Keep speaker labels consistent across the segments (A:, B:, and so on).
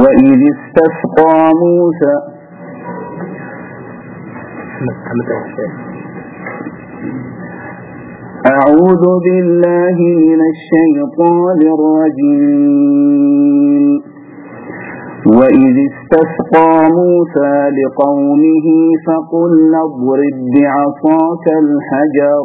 A: وإذ استسقى موسى أعوذ بالله من الشيطان الرجيم. وإذ استسقى موسى لقومه فقلنا أضرب بعصاك الحجر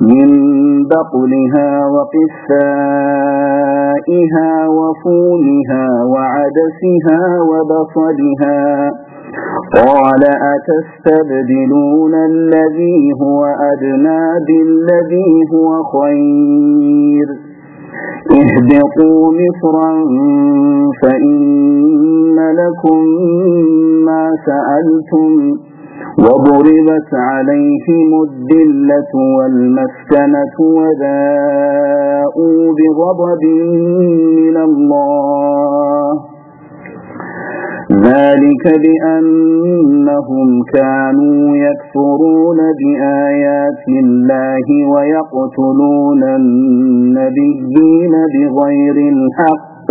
A: من بقلها وقثائها وفومها وعدسها وبصلها. قال أتستبدلون الذي هو أدنى بالذي هو خير. اهبطوا مصرا فإن لكم ما سألتم وضربت عليهم الذلة والمسكنة وباءوا بغضب من الله. ذلك بأنهم كانوا يكفرون بآيات الله ويقتلون النبيين بغير الحق.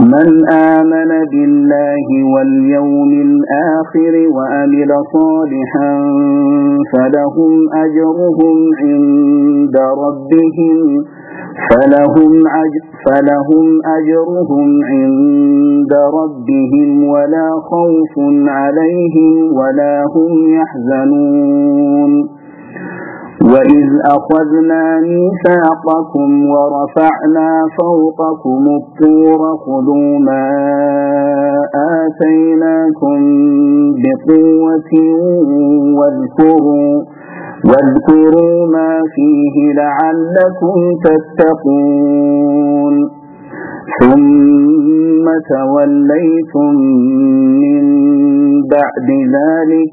A: من آمن بالله واليوم الآخر وأمل صالحا فلهم أجرهم عند ربهم فلهم أجر فلهم أجرهم عند ربهم ولا خوف عليهم ولا هم يحزنون. وإذ أخذنا ميثاقكم ورفعنا فوقكم الطور خذوا ما آتيناكم بقوة واذكروا واذكروا ما فيه لعلكم تتقون ثم توليتم من بعد ذلك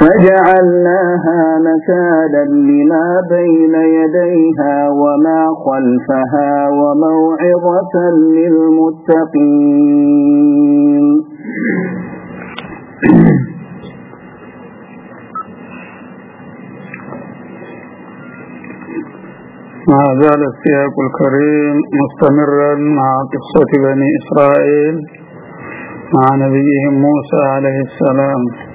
A: فجعلناها نكالا لما بين يديها وما خلفها وموعظة للمتقين.
B: ما زال السياق الكريم مستمرا مع قصة بني إسرائيل مع نبيهم موسى عليه السلام.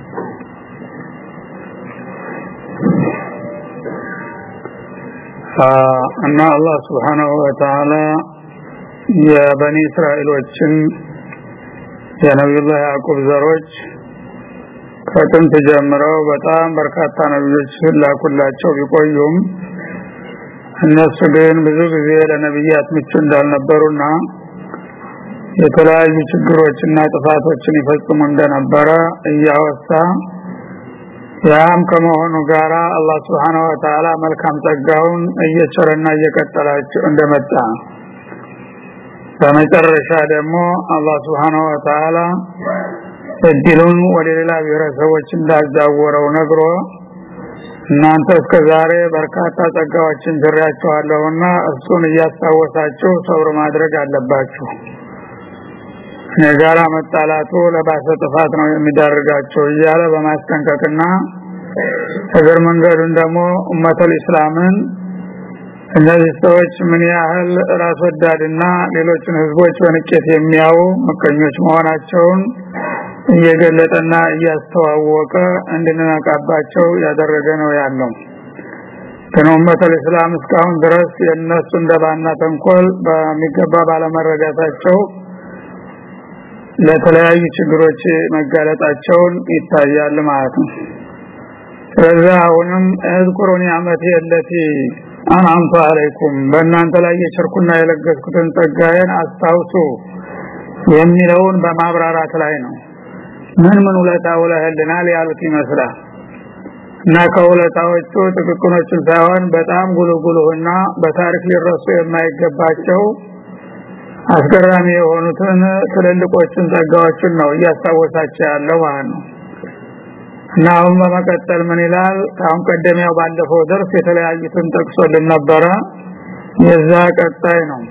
B: እና አላህ ስብሓናሁ ወተዓላ የበኒ እስራኤሎችን የነቢዩላህ ያዕቁብ ዘሮች ከጥንት ጀምረው በጣም በርካታ ነቢዮች ላኩላቸው ቢቆዩም እነሱ ግን ብዙ ጊዜ ለነቢያት ምቹ እንዳልነበሩና የተለያዩ ችግሮችና ጥፋቶችን ይፈጽሙ እንደነበረ እያወሳ ያም ከመሆኑ ጋራ አላህ Subhanahu Wa Ta'ala መልካም ጸጋውን እየቸረና እየቀጠላቸው እንደመጣ። በመጨረሻ ደግሞ አላህ Subhanahu Wa Ta'ala እድሉን ወደ ሌላ ብሔረሰቦች እንዳዛወረው ነግሮ እናንተ እስከ ዛሬ በርካታ ጸጋዎችን ጀሪያችኋለሁና እሱን እያስታወሳችሁ ሰብር ማድረግ አለባችሁ የጋራ መጣላቱ ለባሰ ጥፋት ነው የሚዳርጋቸው እያለ በማስጠንቀቅና እግር መንገዱን ደግሞ ኡመተል እስላምን እነዚህ ሰዎች ምን ያህል ራስ ወዳድና ሌሎችን ህዝቦች በንቄት የሚያዩ መቀኞች መሆናቸውን እየገለጠና እያስተዋወቀ እንድንነቃባቸው ያደረገ ነው ያለው። ኡመተል እስላም እስካሁን ድረስ የእነሱ እንደባና ተንኮል በሚገባ ባለመረዳታቸው ለተለያዩ ችግሮች መጋለጣቸውን ይታያል ማለት ነው። ስለዚህ አሁንም እዝኩሩ ኒዕመቴ የለቲ አንአምቱ አለይኩም በእናንተ ላይ የቸርኩና የለገስኩትን ጸጋዬን አስታውሱ የሚለውን በማብራራት ላይ ነው። ምን ምን ውለታ ውለህልናል ያሉት ይመስላል። እና ከውለታዎቹ ጥቅቅኖችን ሳይሆን በጣም ጉልጉሉና በታሪክ ሊረሱ የማይገባቸው አስገራሚ የሆኑትን ትልልቆችን ጸጋዎችን ነው እያስታወሳቸው ያለው ማለት ነው። እና አሁን በመቀጠል ምን ይላል? ካሁን ቀደም ያው ባለፈው ደርስ የተለያዩትን ጠቅሶልን ነበረ። የዛ ቀጣይ ነው።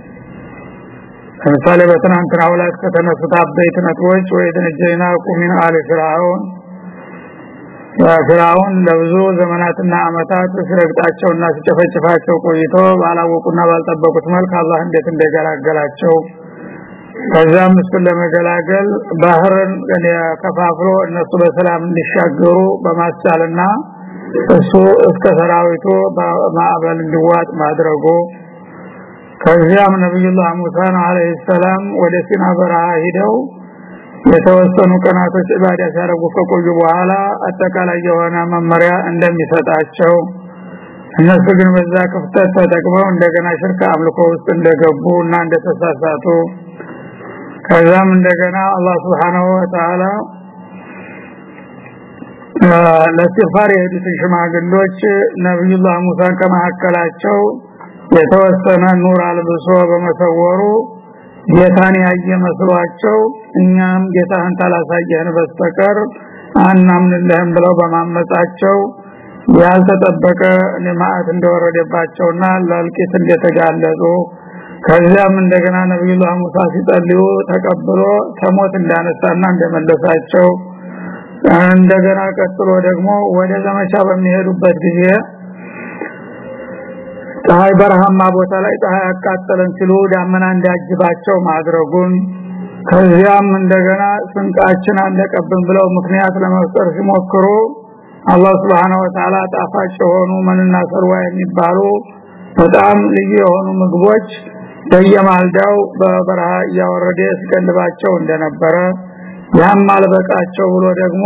B: ለምሳሌ በትናንትና ዕለት ከተነሱት አበይት ነጥቦች ወይ ደነጀና ቁሚን አለ ፍራውን ፍራውን ለብዙ ዘመናትና አመታት ሲረግጣቸውና ሲጨፈጭፋቸው ቆይቶ ባላወቁና ባልጠበቁት መልክ አላህ እንዴት እንደገላገላቸው ከዛም እሱን ለመገላገል ባህርን ከፋፍሎ እነሱ በሰላም እንዲሻገሩ በማስቻልና እሱ እስከ ሰራዊቱ ማዕበል እንዲዋጥ ማድረጉ። ከዚያም ነብዩላህ ሙሳ አለይሂ ሰላም ወደ ሲና በረሃ ሂደው የተወሰኑ ቀናቶች ኢባዳ ሲያደርጉ ከቆዩ በኋላ አጠቃላይ የሆነ መመሪያ እንደሚሰጣቸው እነሱ ግን በዛ ክፍተት ተጠቅመው እንደገና ሽርክ አምልኮ ውስጥ እንደገቡ እና እንደተሳሳቱ ከዛም እንደገና አላህ Subhanahu Wa Ta'ala የሄዱትን ሽማግሎች ነብዩላህ ሙሳን ከመሐከላቸው የተወሰነ ኑር አልብሶ በመሰወሩ ጌታን ያየ መስሏቸው እኛም ጌታን ታላሳየን በስተቀር አናምንልህም ብለው በማመጻቸው ያልተጠበቀ ንማአት እንደወረደባቸውና ለልቂት እንደተጋለጡ ከዚያም እንደገና ነብዩላህ ሙሳ ሲጸልዩ ተቀብሎ ከሞት እንዳነሳና እንደመለሳቸው እንደገና ቀጥሎ ደግሞ ወደ ዘመቻ በሚሄዱበት ጊዜ ፀሐይ በረሃማ ቦታ ላይ ፀሐይ አቃጠለን ሲሉ ዳመና እንዳጅባቸው ማድረጉን ከዚያም እንደገና ስንቃችን አለቀብን ብለው ምክንያት ለመፍጠር ሲሞክሩ አላህ Subhanahu Wa ጣፋጭ የሆኑ መንና ሰርዋ የሚባሉ በጣም ልዩ የሆኑ ምግቦች በየማልዳው በበረሃ እያወረደ ሲቀልባቸው እንደነበረ ያም አልበቃቸው ብሎ ደግሞ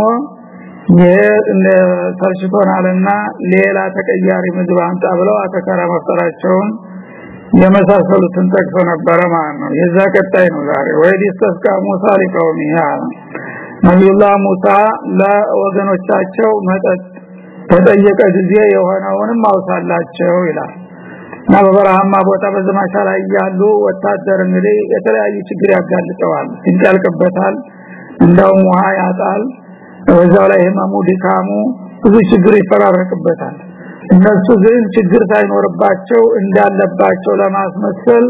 B: ተርሽቶናልና ሌላ ተቀያሪ ምግብ አምጣ ብለው አተከራ መፍጠራቸውን የመሳሰሉትን ጠቅሶ ነበረ ማለት ነው። የዛ ቀጣይ ነው ዛሬ። ወይዲ ተስካ ሙሳ ሊቀውም ያለ ነብዩላህ ሙሳ ለወገኖቻቸው መጠጥ ተጠየቀ ጊዜ የሆነውንም አውሳላቸው ይላል። እና በበረሃማ ቦታ በዘማቻ ላይ ያሉ ወታደር እንግዲህ የተለያዩ ችግር ያጋልጠዋል ይንጫልቅበታል እንደውም ውሃ ያጣል በዛው ላይ ህመሙ ድካሙ ብዙ ችግር ይፈራረቅበታል። እነሱ ግን ችግር ሳይኖርባቸው እንዳለባቸው ለማስመሰል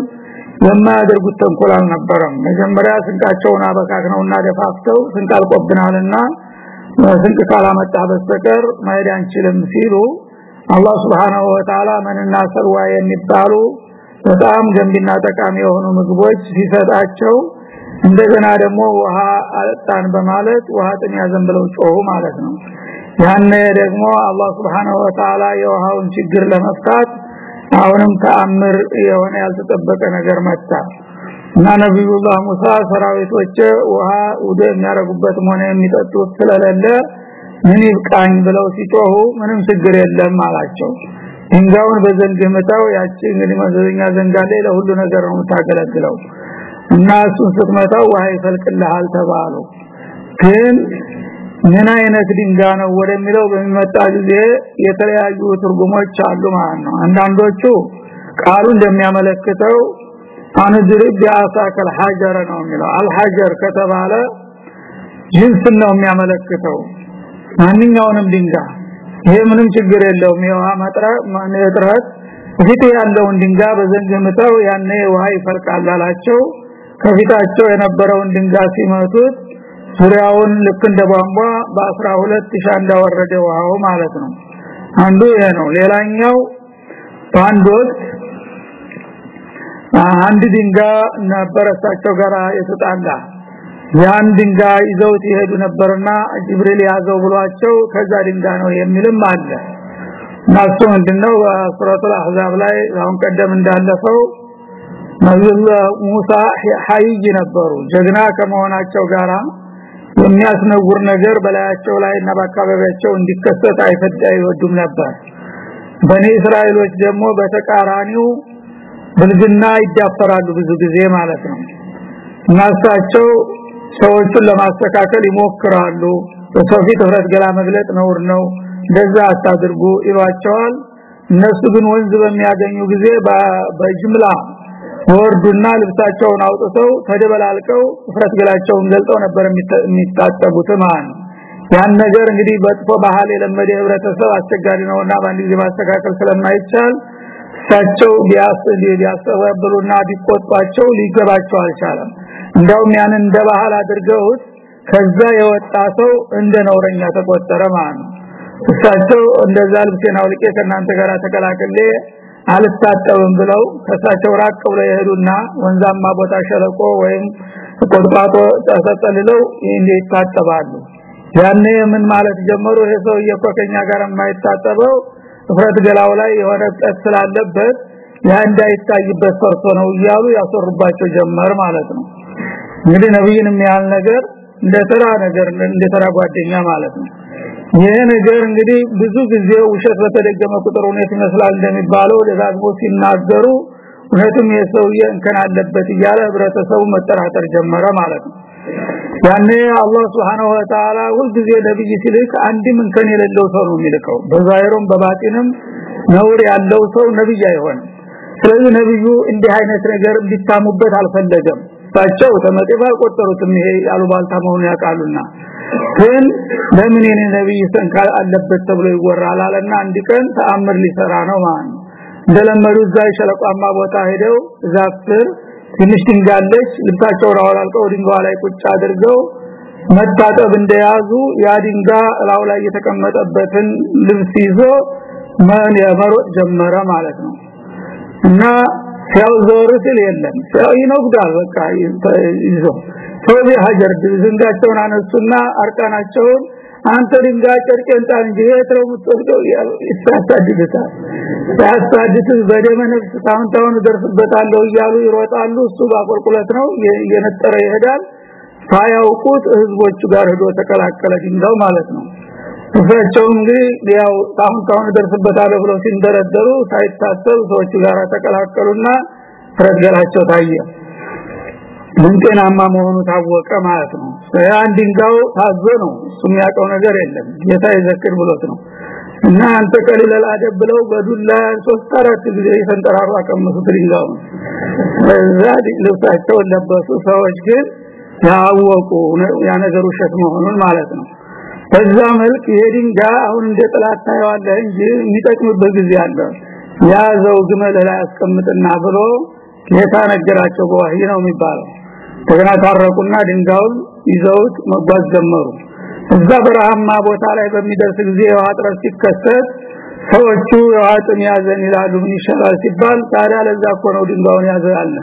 B: የማያደርጉት ተንኮል አልነበረም። መጀመሪያ ስንቃቸውን አበካክነውና ደፋፍተው ስንቅ አልቆብናልና ስንቅ ካላመጣ በስተቀር መሄድ አንችልም ሲሉ አላህ Subhanahu Wa መንና ሰርዋ የሚባሉ በጣም ገንቢና ጠቃሚ የሆኑ ምግቦች ሲሰጣቸው እንደገና ደግሞ ውሃ አጣን በማለት ውሃ ጥም ያዘን ብለው ጮሁ ማለት ነው። ያነ ደግሞ አላህ Subhanahu Wa Ta'ala የውሃውን ችግር ለመፍታት አሁንም ተአምር የሆነ ያልተጠበቀ ነገር መጣ። እና ነብዩላህ ሙሳ ሰራዊቶች ውሃ ወደ የሚያረጉበትም ሆነ የሚጠጡት ስለሌለ ምን ይብቃኝ ብለው ሲጮሁ ምንም ችግር የለም አላቸው። ድንጋዩን በዘንግ መታው ያቺ እንግዲህ መዘኛ ዘንጋለ ለሁሉ ነገር ነው ታገለግለው እና እሱን ስትመታው ውሃ ይፈልቅልሃል ተባሉ። ግን ምን አይነት ድንጋ ነው ወደሚለው በሚመጣ ጊዜ የተለያዩ ትርጉሞች አሉ ማለት ነው። አንዳንዶቹ ቃሉ እንደሚያመለክተው አንድር ቢአሳከል ሐጀር ነው የሚለው። አልሐጀር ከተባለ ጅንስ ነው የሚያመለክተው ማንኛውንም ድንጋ ይሄ ምንም ችግር የለውም። የውሃ መጥራት ፊት ያለውን ድንጋይ በዘንግ ምተው ያኔ ውሃ ይፈልቃል አላቸው ከፊታቸው የነበረውን ድንጋይ ሲመቱት ዙሪያውን ልክ እንደ ቧንቧ በ12 ሻ እንዳወረደ ውሃው ማለት ነው። አንዱ ይሄ ነው። ሌላኛው በአንድ ወቅት አንድ ድንጋይ ነበረሳቸው ጋር የተጣላ። ያን ድንጋይ ይዘው ይሄዱ ነበርና ጅብሪል ያዘው ብሏቸው ከዛ ድንጋይ ነው የሚልም አለ። ናሱ ምንድነው ሱረቱል አህዛብ ላይ አሁን ቀደም እንዳለፈው ሙሳ ሐይይ ነበሩ። ጀግና ከመሆናቸው ጋራ የሚያስነውር ነገር በላያቸው ላይ እና በአካባቢያቸው እንዲከሰት አይፈድ አይወዱም ነበር። በኔ እስራኤሎች ደግሞ በተቃራኒው ብልግና ይዳፈራሉ ብዙ ጊዜ ማለት ነው። እናሳቸው ሰዎችን ለማስተካከል ይሞክራሉ። በሰው ፊት ህብረት ገላ መግለጥ ነውር ነው እንደዛ አታድርጉ ይሏቸዋል። እነሱ ግን ወንዝ በሚያገኙ ጊዜ በጅምላ ወርዱና ልብሳቸውን አውጥተው ተደበላልቀው ፍረት ገላቸውን ገልጠው ነበር የሚታጠቡት ማለት ያን ነገር እንግዲህ በጥፎ ባህል የለመደ ህብረተሰብ አስቸጋሪ ነውና ጊዜ ማስተካከል ስለማይቻል እሳቸው ቢያስተባብሉና ቢቆጧቸው ሊገባቸው አልቻለም። እንደውም ያን እንደ ባህል አድርገውት ከዛ የወጣ ሰው እንደ ነውረኛ ተቆጠረ ማለት እሳቸው እንደዛ ልብሴን አውልቄ ከእናንተ ጋር ተቀላቅሌ አልታጠብም ብለው ከሳቸው ራቅ ብለው ይሄዱና ወንዛማ ቦታ ሸለቆ ወይም ቆጥቋጦ ተሰጠልለው እንዴ ይታጠባሉ? ያኔ ምን ማለት ጀመሩ? ይሄ ሰው የኮከኛ ጋር የማይታጠበው ፍረት ገላው ላይ የሆነ ቀስ ስላለበት ያ እንዳይታይበት ፈርቶ ነው እያሉ ያሰሩባቸው ጀመር ማለት ነው። እንግዲህ ነብይን የሚያል ነገር እንደ ተራ ነገር እንደ ተራ ጓደኛ ማለት ነው ይሄ ነገር እንግዲህ ብዙ ጊዜ ውሸት በተደገመ ቁጥር እውነት ይመስላል እንደሚባለው ደጋግሞ ሲናገሩ እውነትም የሰውዬ እንከን አለበት እያለ ህብረተሰቡ መጠራጠር ጀመረ ማለት ነው። ያኔ አላህ Subhanahu Wa Ta'ala ሁልጊዜ ነብይ ሲልክ አንድም እንከን የሌለው ሰው ነው የሚልከው። በዛይሩም በባጢንም ነውር ያለው ሰው ነብይ አይሆንም። ስለዚህ ነብዩ እንዲህ አይነት ነገር እንዲታሙበት አልፈለገም ታቸው ተመጥባ ቆጠሩትም ይሄ ያሉባልታ መሆኑ ያውቃሉና። ግን ለምን የኔ ነብይ ሰንካል አለበት ተብሎ ይወራል አለና አንድ ቀን ተአምር ሊሰራ ነው ማለት እንደለመዱ እዛ ሸለቋማ ቦታ ሄደው ዛፍር ትንሽ ድንጋለች ልብሳቸውን አወላልቀው ድንጋዋ ላይ ቁጭ አድርገው መታጠብ እንደያዙ ያ ድንጋ ላው ላይ የተቀመጠበትን ልብስ ይዞ ማን ያመሮጥ ጀመረ ማለት ነው። እና ሲያው ዞር ሲል የለም። ሲያው ይነጉዳል በቃ ይዞ። ቶቢ ሀጀር ድንጋቸውን አነሱና አርቃናቸውን አንተ ድንጋይ ጨርቄን ጣል እንጂ የትረው ምትወደው ይሳሳድታል ያሳድት በደመ ታውን ታውን ደርስበታለሁ እያሉ ይሮጣሉ። እሱ ባቆልቁለት ነው የነጠረ ይሄዳል። ሳያውቁት ህዝቦቹ ጋር ሄዶ ተቀላቀለ ድንጋው ማለት ነው እሳቸው እንግዲህ ያው ታውን ታውን ደርስበታለሁ ብለው ሲንደረደሩ ሳይታሰብ ሰዎቹ ጋር ተቀላቀሉና ረገላቸው ታየ። ምንጤናማ መሆኑ ታወቀ ማለት ነው። ያን ድንጋው ታዞ ነው። እሱ የሚያውቀው ነገር የለም። ጌታ ይዘክር ብሎት ነው። እና አንተ ቀሊል አደብ ብለው በዱላ ሶስት አራት ጊዜ ይፈንጠራሩ አቀመሱት ድንጋው እዛ ልብሳቸው ለበሱ። ሰዎች ግን ያወቁ ያ ነገር ውሸት መሆኑን ማለት ነው በዛ መልክ ይሄ ድንጋይ አሁን እንደ ጥላት ታየዋለህ እንጂ የሚጠቅምበት ጊዜ አለ። ያዘው ግመል ላይ አስቀምጥና ብሎ ጌታ ነገራቸው በወህይ ነው የሚባለው። ተገና ታረቁና ድንጋውን ይዘውት መጓዝ ጀመሩ። እዛ በረሃማ ቦታ ላይ በሚደርስ ጊዜ የውሃ ጥረት ሲከሰት ሰዎቹ ጥም ያዘን ይላሉ። ምን ይሻላል ሲባል ታዲያ ለዛ እኮ ነው ድንጋውን ያዘላለ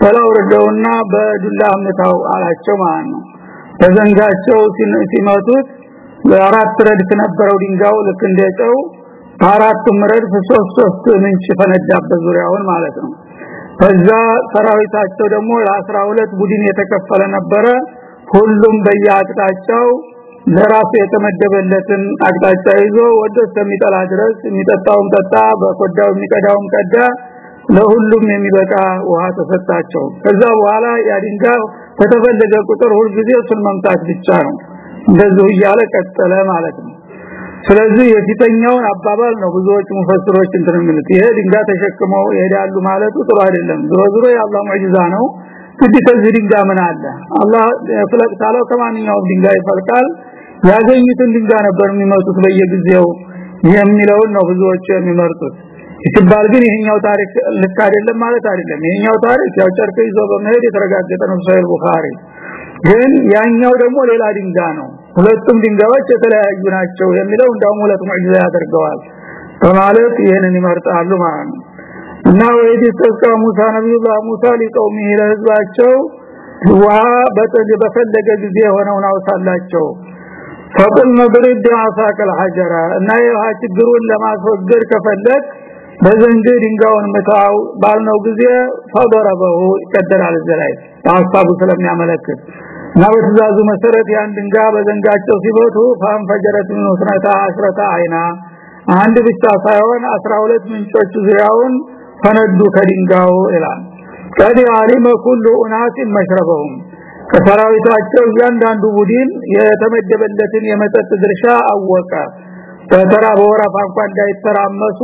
B: በላው ረደውና በዱላ አምታው አላቸው ማለት ነው። በዘንጋቸው ሲመቱት ለአራት ረድፍ ነበረው ድንጋው ልክ እንደጨው በአራቱም ረድፍ ሶስት ሶስት ምንጭ ፈነዳበት ዙሪያውን ማለት ነው። ከዛ ሰራዊታቸው ደግሞ ለ12 ቡድን የተከፈለ ነበረ። ሁሉም በየአቅጣጫው ለራሱ የተመደበለትን አቅጣጫ ይዞ ወደ ሰሚጠላ ድረስ የሚጠጣውም ጠጣ በኮዳው የሚቀዳውም ቀዳ ለሁሉም የሚበቃ ውሃ ተሰጣቸው። ከዛ በኋላ ያድንጋ በተፈለገ ቁጥር ሁሉ ጊዜ እሱን መምታት ብቻ ነው እንደዚህ እያለ ቀጠለ ማለት ነው። ስለዚህ የፊተኛውን አባባል ነው ብዙዎች ሙፈስሮች እንትን ይሄ ድንጋይ ተሸክመው ይሄዳሉ ማለቱ ጥሩ አይደለም። ዝሮ ዝሮ የአላህ ሙዕጂዛ ነው። ግድ ከዚህ ምን አለ? አላህ ፍለቅ ታለው ከማንኛውም ድንጋይ ይፈልቃል። ያገኙትን ድንጋይ ነበር የሚመጡት በየጊዜው የሚለውን ነው ብዙዎች የሚመርጡት። ሲባል ግን ይሄኛው ታሪክ ልክ አይደለም ማለት አይደለም። ይሄኛው ታሪክ ያው ጨርቅ ይዞ በመሄድ የተረጋገጠ ነው ሳይል ቡኻሪ ግን ያኛው ደግሞ ሌላ ድንጋ ነው። ሁለቱም ድንጋዮች የተለያዩ ናቸው የሚለው እንደውም ሁለት ሙዕጂዛ ያደርገዋል። በማለት ይሄንን ይመርጣሉ ማለት ነው። እና ወይዲ ተስካ ሙሳ ነብዩላህ ሙሳ ሊቀውም ለህዝባቸው ውሃ በፈለገ ጊዜ ሆነው አውሳላቸው ፈቁል መድሪድ አሳከል ሐጀራ እና የውሃ ችግሩን ለማስወገድ ከፈለግ በዘንግ ድንጋውን መታው ባልነው ጊዜ ፈደረበው ይቀደራል ዘላይ ሐሳቡ ስለሚያመለክት። እና በትእዛዙ መሰረት ያን ድንጋ በዘንጋቸው ሲበቱ ፋም ፈጀረት ምን ወስናታ አስረታ አይና አንድ ብቻ ሳይሆን 12 ምንጮች ዙሪያውን ፈነዱ ከድንጋው ይላል። ቀዲ አሊመ ኩሉ ኡናስ መሽረበሁም። ከሰራዊታቸው እያንዳንዱ ቡድን የተመደበለትን የመጠጥ ድርሻ አወቀ። በተራ በወረፋ እንኳን እንዳይተራመሱ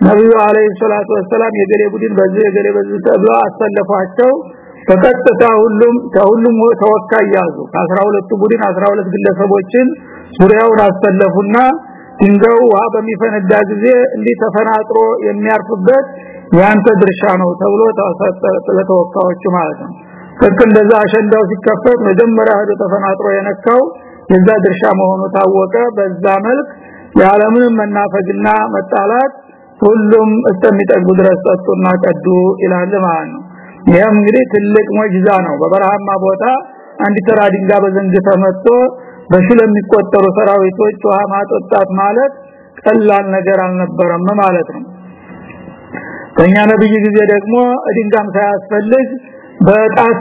B: ነብዩ አለይሂ ሰላቱ ወሰለም የገሌ ቡድን በዚህ የገሌ በዚህ ተብሎ አሰለፏቸው። በቀጥታ ሁሉም ከሁሉም ተወካይ ያዙ። ከ12 ቡድን 12 ግለሰቦችን ዙሪያውን አሰለፉና ድንጋዩ ውሃ በሚፈነዳ ጊዜ እንዲህ ተፈናጥሮ የሚያርፍበት ያንተ ድርሻ ነው ተብሎ ተወካዮቹ ማለት ነው። ልክ እንደዛ አሸንዳው ሲከፈት መጀመሪያ ሄዶ ተፈናጥሮ የነካው የዛ ድርሻ መሆኑ ታወቀ። በዛ መልክ የዓለምንም መናፈግና መጣላት ሁሉም እስከሚጠጉ ድረስ ጠጡና ቀዱ ይላል ማለት ነው። ይሄም እንግዲህ ትልቅ ሙዕጂዛ ነው። በበረሃማ ቦታ አንድ ተራ ድንጋ በዘንግ ተመቶ በሺህ ለሚቆጠሩ ሰራዊቶች ውሃ ማጠጣት ማለት ቀላል ነገር አልነበረም ማለት ነው። ከኛ ነብይ ጊዜ ደግሞ ድንጋም ሳያስፈልግ በጣት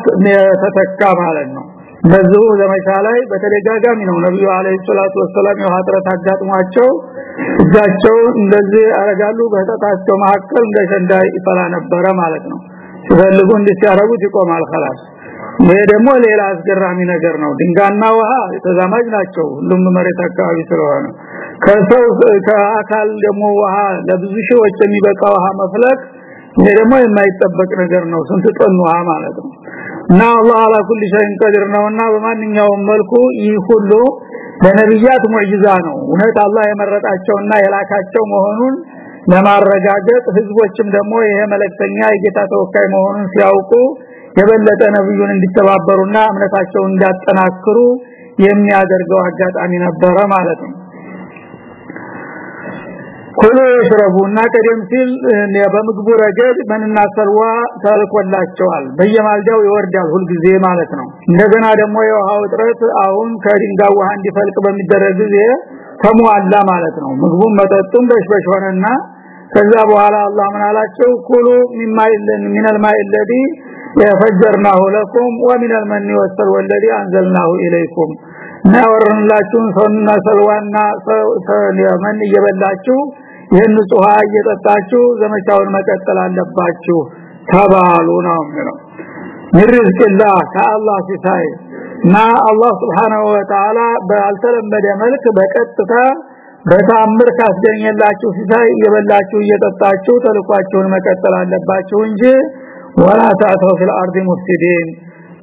B: ተተካ ማለት ነው በዚሁ ዘመቻ ላይ በተደጋጋሚ ነው ነብዩ አለይሂ ሰላቱ ወሰለም የሐጥረት አጋጥሟቸው እጃቸው እንደዚህ አረጋሉ በጣታቸው መካከል እንደ ሸንዳ ይፈላ ነበረ ማለት ነው ሲፈልጉ እንዲያረጉት ይቆማል خلاص ይሄ ደግሞ ሌላ አስገራሚ ነገር ነው ድንጋና ውሃ ተዛማጅ ናቸው ሁሉም መሬት አካባቢ ስለሆነ ከሰው ከአካል ደግሞ ውሃ ለብዙ ሺዎች የሚበቃ ውሃ መፍለቅ ይሄ ደግሞ የማይጠበቅ ነገር ነው ስንት ጦን ውሃ ማለት ነው እና አላህ አላ ኩል ሸይን ቀድር ነውና በማንኛውም መልኩ ይህ ሁሉ ለነብያት ሙዕጂዛ ነው። እውነት አላህ የመረጣቸውና የላካቸው መሆኑን ለማረጋገጥ ህዝቦችም ደግሞ ይሄ መለክተኛ የጌታ ተወካይ መሆኑን ሲያውቁ የበለጠ ነብዩን እንዲተባበሩና እምነታቸውን እንዲያጠናክሩ የሚያደርገው አጋጣሚ ነበረ ማለት ነው ኩሉ ይሽረቡና ቀደም ሲል በምግቡ ረገድ መንና ሰልዋ ተልኮላቸዋል። በየማልዳው ይወርዳል ሁልጊዜ ማለት ነው። እንደገና ደግሞ የውሃው እጥረት አሁን ከድንጋይ ውሃ እንዲፈልቅ በሚደረግ ጊዜ ተሟላ ማለት ነው። ምግቡም መጠጡም በሽበሽ ሆነና ከዛ በኋላ አላህ ምን አላቸው? ኩሉ ሚማይልን ሚነል ማይለዲ የፈጀርናሁ ለኩም ወሚነል መኒ ወሰል ወለዲ አንዘልናሁ ኢለይኩም ናወርንላችሁን ሰውና ሰልዋና የመን እየበላችሁ ይህን ጽዋ እየጠጣችሁ ዘመቻውን መቀጠል አለባችሁ ተባሉ ነው የሚለው። ይርዝቅላ ከአላህ ሲሳይ እና አላህ Wa Ta'ala ባልተለመደ መልክ በቀጥታ በታምር ካስገኘላችሁ ሲሳይ እየበላችሁ እየጠጣችሁ ተልኳችሁን መቀጠል አለባችሁ እንጂ ወላ ታተው ፊል ሙፍሲዲን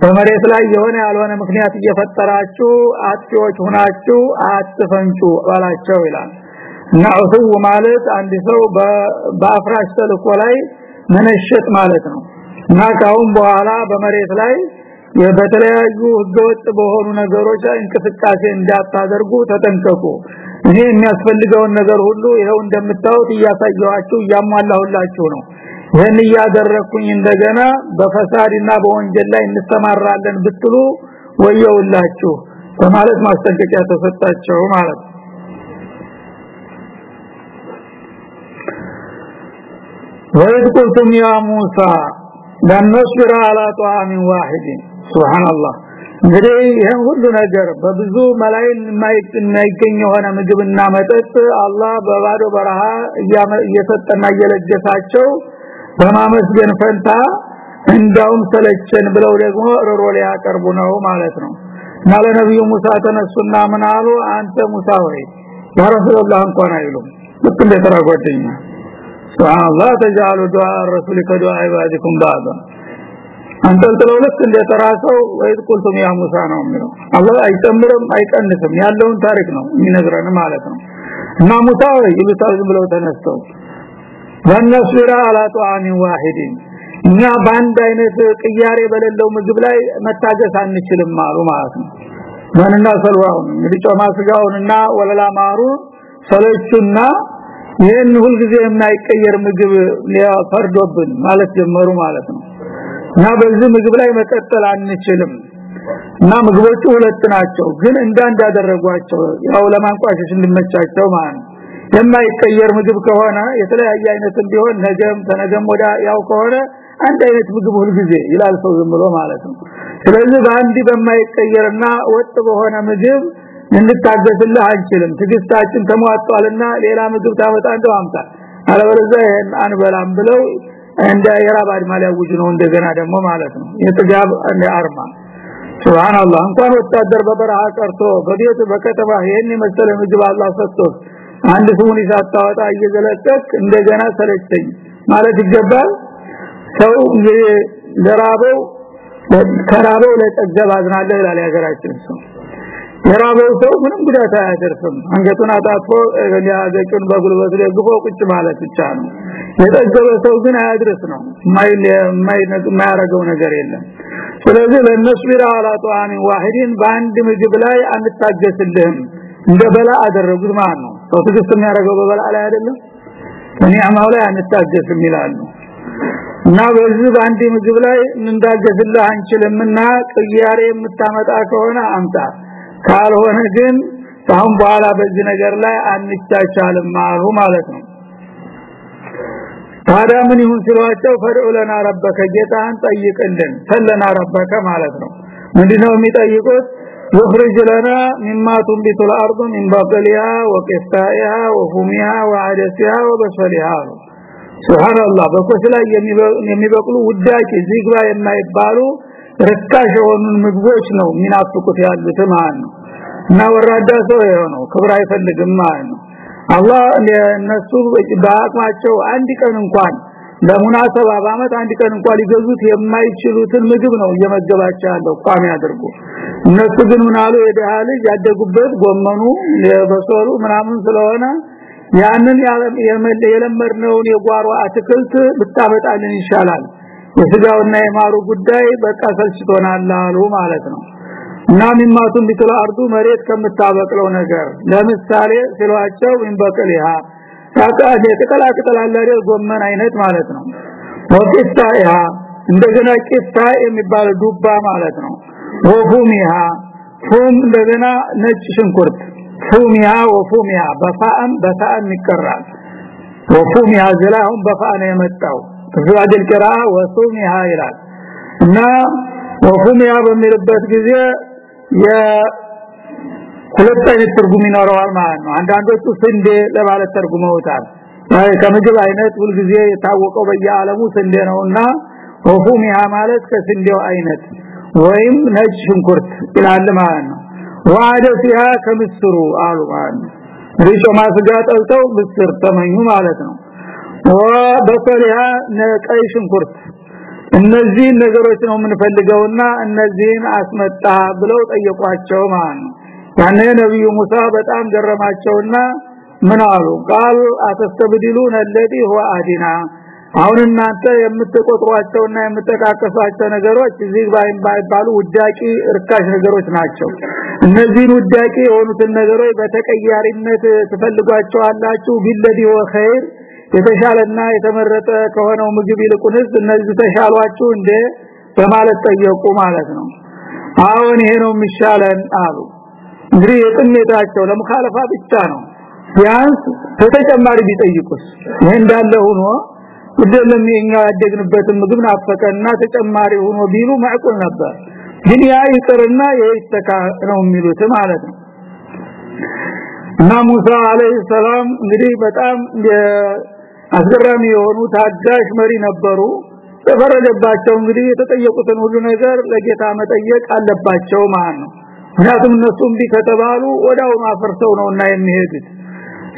B: በመሬት ላይ የሆነ ያልሆነ ምክንያት እየፈጠራችሁ አጥቂዎች ሆናችሁ አትፈንጩ ባላቸው ይላል። እና ዑሱ ማለት አንድ ሰው በአፍራሽ ተልኮ ላይ መነሸጥ ማለት ነው። እና ካሁን በኋላ በመሬት ላይ በተለያዩ ህገወጥ በሆኑ ነገሮች እንቅስቃሴ እንዳታደርጉ ተጠንቀቁ። እኔ የሚያስፈልገውን ነገር ሁሉ ይሄው እንደምታዩት እያሳየዋችሁ እያሟላሁላችሁ ነው ይህን እያደረኩኝ እንደገና በፈሳድና በወንጀል ላይ እንተማራለን ብትሉ ወየውላችሁ በማለት ማስጠንቀቂያ ተሰጣቸው ማለት ወይድ ቁልቱም ያ ሙሳ ለነስብራ አላ ጣዓሚን ዋሂድ ሱብሃንአላህ። እንግዲህ ይሄን ሁሉ ነገር በብዙ መላይን የማይገኝ የሆነ ምግብና መጠጥ አላህ በባዶ በረሃ እየሰጠና እየለገሳቸው በማመስገን ፈንታ እንዳውም ሰለቸን ብለው ደግሞ ሮሮ ሊያቀርቡ ነው ማለት ነው። እና ለነብዩ ሙሳ ተነሱና ምን አሉ? አንተ ሙሳ ሆይ ያ እንኳን አይሉም። ልክ እንደ ተራ ጓደኛ። ሱብሃንአላህ ተጃሉ ዱዓ ረሱል ከዱዓ ኢባዲኩም ባዳ አንጠልጥለው ልክ እንደ ተራ ሰው ወይስ ቁልቱም ያ ሙሳ ነው የሚለው። አላህ አይጨምርም አይቀንስም። ያለውን ታሪክ ነው የሚነግረን ማለት ነው። እና ሙሳ ይሉታል ዝም ብለው ተነስተው ወነስራ አላ ጧዓሚ ዋሂድን እኛ በአንድ አይነት ቅያሬ በሌለው ምግብ ላይ መታገስ አንችልም አሉ ማለት ነው። ማንና ሰልዋውን እንግዲህ ስጋውንና ወለላ ማሩ ሰለቹና ይህን ሁልጊዜ የማይቀየር ምግብ ፈርዶብን ማለት ጀመሩ ማለት ነው። እና በዚህ ምግብ ላይ መቀጠል አንችልም። እና ምግቦቹ ሁለት ናቸው። ግን እንዳንድ ያደረጓቸው ያው ለማንቋሸሽ እንዲመቻቸው ማለት የማይቀየር ምግብ ከሆነ የተለያየ አይነት ቢሆን ነገም ተነገም ወዳ ያው ከሆነ አንድ አይነት ምግብ ሁልጊዜ ይላል ሰው ዝም ብሎ ማለት ነው። ስለዚህ በአንድ በማይቀየርና ወጥ በሆነ ምግብ እንድታገስልህ አንችልም። ትግስታችን ተሟጧልና ሌላ ምግብ ታመጣ እንደው አምጣ። አለበለዚያ ይሄን አንበላም ብለው እንደ የራብ አድማ ነው እንደገና ደግሞ ማለት ነው። የጥጋብ አርማ። ሱብሃንአላህ! እንኳን ወታደር በበረሃ ቀርቶ በቤት በከተማ ይሄን የመሰለ ምግብ አላህ ሰጥቶ አንድ ስሙን ሳታወጣ እየዘለቀቅ እንደገና ሰለቸኝ ማለት ይገባል? ሰው ለራበው ከራበው ለጠገብ አዝናለሁ ይላል ያገራችን ሰው። የራበው ሰው ምንም ጉዳት አያደርስም። አንገቱን አጣጥፎ ያገጩን በጉልበት ደግፎ ቁጭ ማለት ብቻ ነው። የጠገበ ሰው ግን አያድርስ ነው የማያረገው ነገር የለም። ስለዚህ ለነስቢራ አላ ጧኒ ዋሂድን በአንድ ምግብ ላይ አንታገስልህም። እንደ በላ አደረጉት ማለት ነው ሰው ትግስት የሚያደርገው በበላ ላይ አይደለም? ከኒዕማው ላይ አንታገስም ይላሉ። እና በዚህ በአንድ ምግብ ላይ እንዳገዝልህ አንችልምና ቅያሬ የምታመጣ ከሆነ አምጣ ካልሆነ ግን አሁን በኋላ በዚህ ነገር ላይ አንቻቻልም አሉ ማለት ነው። ታዲያ ምን ይሁን ሲሏቸው ፈድዑ ለና ረበከ ጌታን ጠይቅልን ሰለና ረበከ ማለት ነው። ምንድነው የሚጠይቁት يخرج لنا مما تنبت الارض من بقلها وقثائها وفومها وعدسها وبصلها ሱብሃንአላህ በኮስ ላይ የሚበቅሉ ውዳቂ ዚግባ የማይባሉ ርካሽ የሆኑ ምግቦች ነው የሚናፍቁት ያሉት ማለት ነው እና ወራዳ ሰው የሆነው ክብር አይፈልግም ማለት ነው አላህ ለነሱ በአቅማቸው አንድ ቀን እንኳን ለሙናሰባ በአመት አንድ ቀን እንኳን ሊገዙት የማይችሉትን ምግብ ነው እየመገባቸው ያለው። ቋሚ አድርጎ እነሱ ግን ምናሉ የደሃ ልጅ ያደጉበት ጎመኑ የበሰሉ ምናምን ስለሆነ ያንን የለመድነውን የጓሮ አትክልት ብታበጣልን ይሻላል። የስጋውና የማሩ ጉዳይ በቃ ሰልችቶናል አሉ ማለት ነው። እና ሚማቱን ቢትል አርዱ መሬት ከምታበቅለው ነገር። ለምሳሌ ሲሏቸው ሚንበቅልሃ ታቃደ ቅጠላ ቅጠል አለ ጎመን አይነት ማለት ነው። ወቂታያ እንደገና ቂታ የሚባል ዱባ ማለት ነው። ወፉሚሃ ፉም እንደገና ነጭ ሽንኩርት። ፉሚያ ወፉሚያ በፋም በታም ይቀራል። ወፉሚያ ዘላሁን በፋም ነው የመጣው። ተዛደል ቅራ ወፉሚያ ይላል። እና ወፉሚያ በሚልበት ጊዜ ሁለት አይነት ትርጉም ይኖረዋል ማለት ነው። አንዳንዶቹ ስንዴ ለማለት ተርጉመውታል። ከምግብ አይነት ሁልጊዜ የታወቀው በየዓለሙ ስንዴ ነውና ወፉሚያ ማለት ከስንዴው አይነት ወይም ነጭ ሽንኩርት ይላል ማለት ነው። ዋደሲያ ከምስሩ አሉ ማለት ነው። ሪጮ ማስጋ ጠልተው ምስር ተመኙ ማለት ነው። ወበሰሊያ ነቀይ ሽንኩርት። እነዚህ ነገሮች ነው የምንፈልገውና እነዚህን አስመጣ ብለው ጠየቋቸው ማለት ነው ያኔ ነብዩ ሙሳ በጣም ገረማቸውና ምን አሉ ቃል አተስተብድሉን الذي هو ادنا አሁን እናንተ የምትቆጥሯቸውና የምትጠቃቀሷቸው ነገሮች እዚህ ባይም ባይባሉ ውዳቂ እርካሽ ነገሮች ናቸው እነዚህን ውዳቂ የሆኑትን ነገሮች በተቀያሪነት ትፈልጓቸዋላችሁ ቢለዲ ወኸይር የተሻለና የተመረጠ ከሆነው ምግብ ይልቁንስ እነዚህ ተሻሏችሁ እንደ በማለት ጠየቁ ማለት ነው አሁን ይሄ ነው የሚሻለን አሉ እንግዲህ የጥሜታቸው ለሙኻለፋ ብቻ ነው። ቢያንስ ተጨማሪ ቢጠይቁስ? ይሄ እንዳለ ሆኖ ወደለም የኛ ያደግንበትን ምግብ ናፈቀና ተጨማሪ ሆኖ ቢሉ ማዕቁል ነበር። ግን ያ ይቅርና የይተካ ነው የሚሉት ማለት ነው። እና ሙሳ አለይሂ ሰላም እንግዲህ በጣም አስገራሚ የሆኑ ታጋሽ መሪ ነበሩ። ተፈረደባቸው እንግዲህ የተጠየቁትን ሁሉ ነገር ለጌታ መጠየቅ አለባቸው ማለት ነው ምክንያቱም እነሱ እምቢ ከተባሉ ወዳው ማፈርሰው ነውና የሚሄዱት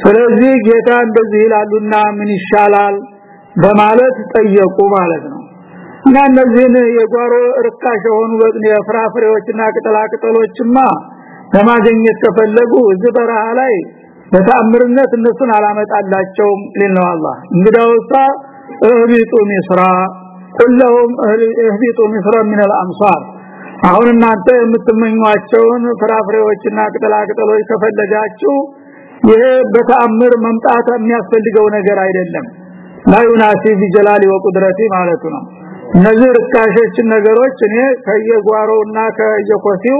B: ስለዚህ ጌታ እንደዚህ ይላሉና ምን ይሻላል በማለት ጠየቁ ማለት ነው እና እነዚህን የጓሮ ርካሽ የሆኑ የፍራፍሬዎችና ቅጠላ ቅጠሎችማ ለማግኘት ከፈለጉ እዚህ በረሃ ላይ በተአምርነት እነሱን አላመጣላቸውም ሊለው አላህ እንግዳውሳ እህቢጡ ሚስራ ኩለሁም እህቢጡ ሚስራ من الامصار አሁን እናንተ የምትመኟቸውን ፍራፍሬዎችና ቅጠላቅጠሎች ከፈለጋችሁ ይሄ በተአምር መምጣት የሚያስፈልገው ነገር አይደለም። ላዩናሲ ቢጀላሊ ወቁድረቲ ማለቱ ነው። እነዚህ ርካሾችን ነገሮች እኔ ከየጓሮውና ከየኮሲው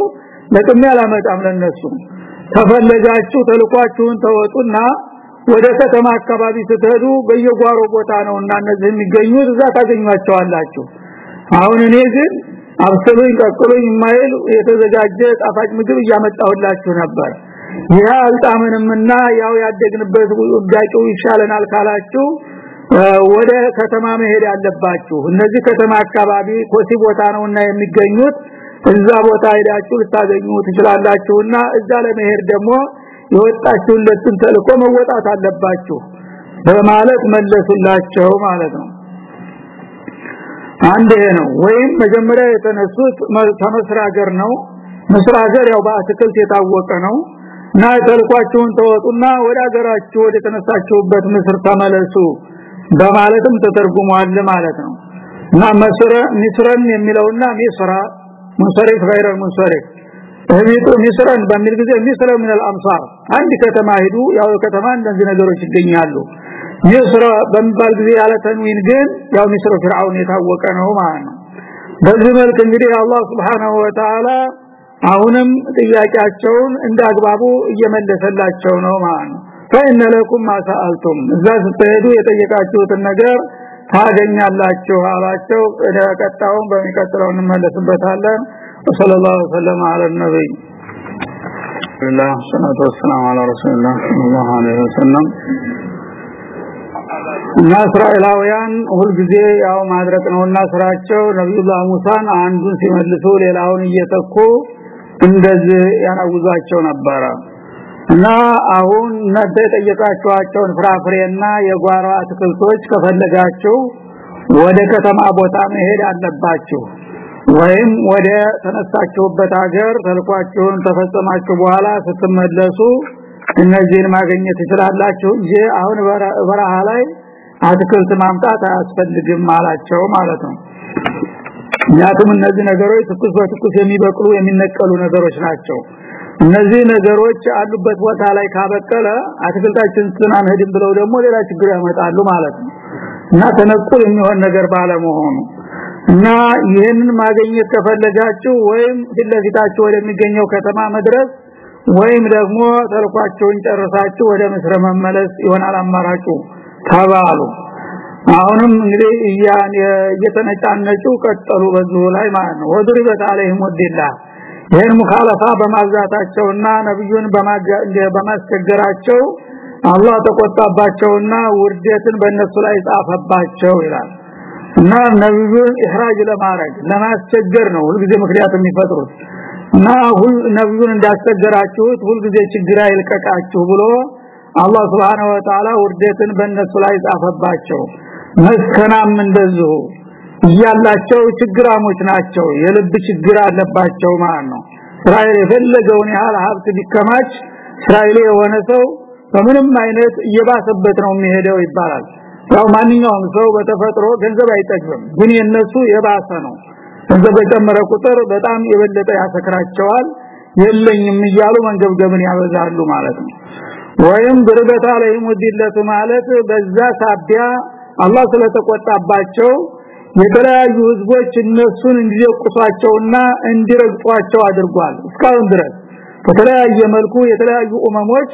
B: ለቅሜ አላመጣም ለነሱ። ተፈለጋችሁ ተልኳችሁን ተወጡና ወደ ከተማ አካባቢ ስትሄዱ በየጓሮ ቦታ ነውና እነዚህ የሚገኙት እዛ ታገኟቸዋላችሁ። አሁን እኔ ግን አብሰሉኝ ቀቅሉኝ ማይል የተዘጋጀ ጣፋጭ ምግብ እያመጣሁላችሁ ነበር። ይህ አልጣምንምና ያው ያደግንበት ውዳቂው ይሻለናል ካላችሁ ወደ ከተማ መሄድ ያለባችሁ እነዚህ ከተማ አካባቢ ኮሲ ቦታ ነውና የሚገኙት እዛ ቦታ ሄዳችሁ ልታገኙ ትችላላችሁና እዛ ለመሄድ ደግሞ የወጣችሁለትን ተልቆ መወጣት አለባችሁ በማለት መለሱላቸው ማለት ነው አንድ ነው ወይም መጀመሪያ የተነሱት ተመስራ ሀገር ነው መስራ ሀገር ያው በአትክልት የታወቀ ነው እና ተልኳችሁን ተወጡና ወደ ሀገራችሁ ወደ ተነሳችሁበት ምስር ተመለሱ በማለትም ተተርጉሟል ማለት ነው እና መስረ ሚስረን የሚለውና ሚስራ ሙንሰሪፍ غير المنصرف እህቢጡ ሚስረን በሚል ጊዜ ሚስረ من الامصار አንድ ከተማ ሄዱ ያው ከተማ እንደዚህ ነገሮች ይገኛሉ ሚስራ በሚባል ጊዜ ያለ ተንዊን ግን ያው ሚስረ ፍርዓውን የታወቀ ነው ማለት ነው በዚህ መልክ እንግዲህ አላህ Subhanahu Wa Ta'ala አሁንም ጥያቄያቸውን እንዳግባቡ እየመለሰላቸው ነው ማለት ነው ፈኢነ ለኩም ማሰአልቱም እዛ ስትሄዱ የጠየቃችሁትን ነገር ታገኛላችሁ አላቸው ቀጣውን በሚቀጥለው እንመለስበታለን ወሰለላሁ ዐለይሂ ወሰለም الله والصلاه والسلام على رسول الله صلى الله عليه وسلم እና እስራኤላውያን ሁልጊዜ ያው ማድረግ ነውና ስራቸው ነብዩላህ ሙሳን አንዱን ሲመልሱ ሌላውን እየተኩ እንደዚህ ያናውዛቸው ነበረ። እና አሁን እናንተ የጠየቃችኋቸውን ፍራፍሬና የጓሮ አትክልቶች ከፈለጋችሁ ወደ ከተማ ቦታ መሄድ አለባችሁ። ወይም ወደ ተነሳችሁበት ሀገር ተልኳችሁን ተፈጸማችሁ በኋላ ስትመለሱ እነዚህን ማግኘት ትችላላችሁ እንጂ አሁን በረሃ ላይ አትክልት ማምጣት አያስፈልግም አላቸው ማለት ነው። ምክንያቱም እነዚህ ነገሮች ትኩስ በትኩስ የሚበቅሉ የሚነቀሉ ነገሮች ናቸው። እነዚህ ነገሮች አሉበት ቦታ ላይ ካበቀለ አትክልታችን ስናንሄድም ብለው ደግሞ ሌላ ችግር ያመጣሉ ማለት ነው። እና ተነቁል የሚሆን ነገር ባለመሆኑ እና ይህንን ማግኘት ከፈለጋችሁ ወይም ፊትለፊታችሁ ወደሚገኘው ከተማ መድረስ ወይም ደግሞ ተልኳቸውን ጨርሳችሁ ወደ ምስረ መመለስ ይሆናል አማራጩ ተባሉ። አሁንም እንግዲህ ያን እየተነጫነጩ ቀጠሉ በዚሁ ላይ ማለት ነው። ወድሪበት አለይሂም ወዲላ ይህን ሙኻለፋ በማዛታቸውና ነብዩን በማስቸገራቸው አላህ ተቆጣባቸውና ውርደትን በእነሱ ላይ ጻፈባቸው ይላል። እና ነብዩን ኢህራጅ ለማድረግ ለማስቸገር ነው ሁልጊዜ ምክንያት የሚፈጥሩት። እና ሁል ነብዩን እንዳስቸገራችሁት ሁልጊዜ ችግር አይልቀቃችሁ ብሎ አላህ Subhanahu Wa Ta'ala ውርደትን በእነሱ ላይ ጻፈባቸው። መስከናም እንደዚሁ። እያላቸው ችግራሞች ናቸው። የልብ ችግር አለባቸው ማለት ነው። እስራኤል የፈለገውን ያህል ሀብት ቢከማች እስራኤል የሆነ ሰው በምንም አይነት እየባሰበት ነው የሚሄደው ይባላል። ያው ማንኛውም ሰው በተፈጥሮ ገንዘብ አይጠግብም ግን የነሱ የባሰ ነው። ገንዘብ በጨመረ ቁጥር በጣም የበለጠ ያሰክራቸዋል። የለኝም እያሉ መንገብገብን ያበዛሉ ማለት ነው ወይም ድርበታ ላይ ሙዲለት ማለት በዛ ሳቢያ አላህ ስለተቆጣባቸው የተለያዩ ህዝቦች እነሱን እንዲየቁሷቸውና እንዲረግጧቸው አድርጓል። እስካሁን ድረስ በተለያየ መልኩ የተለያዩ ኡመሞች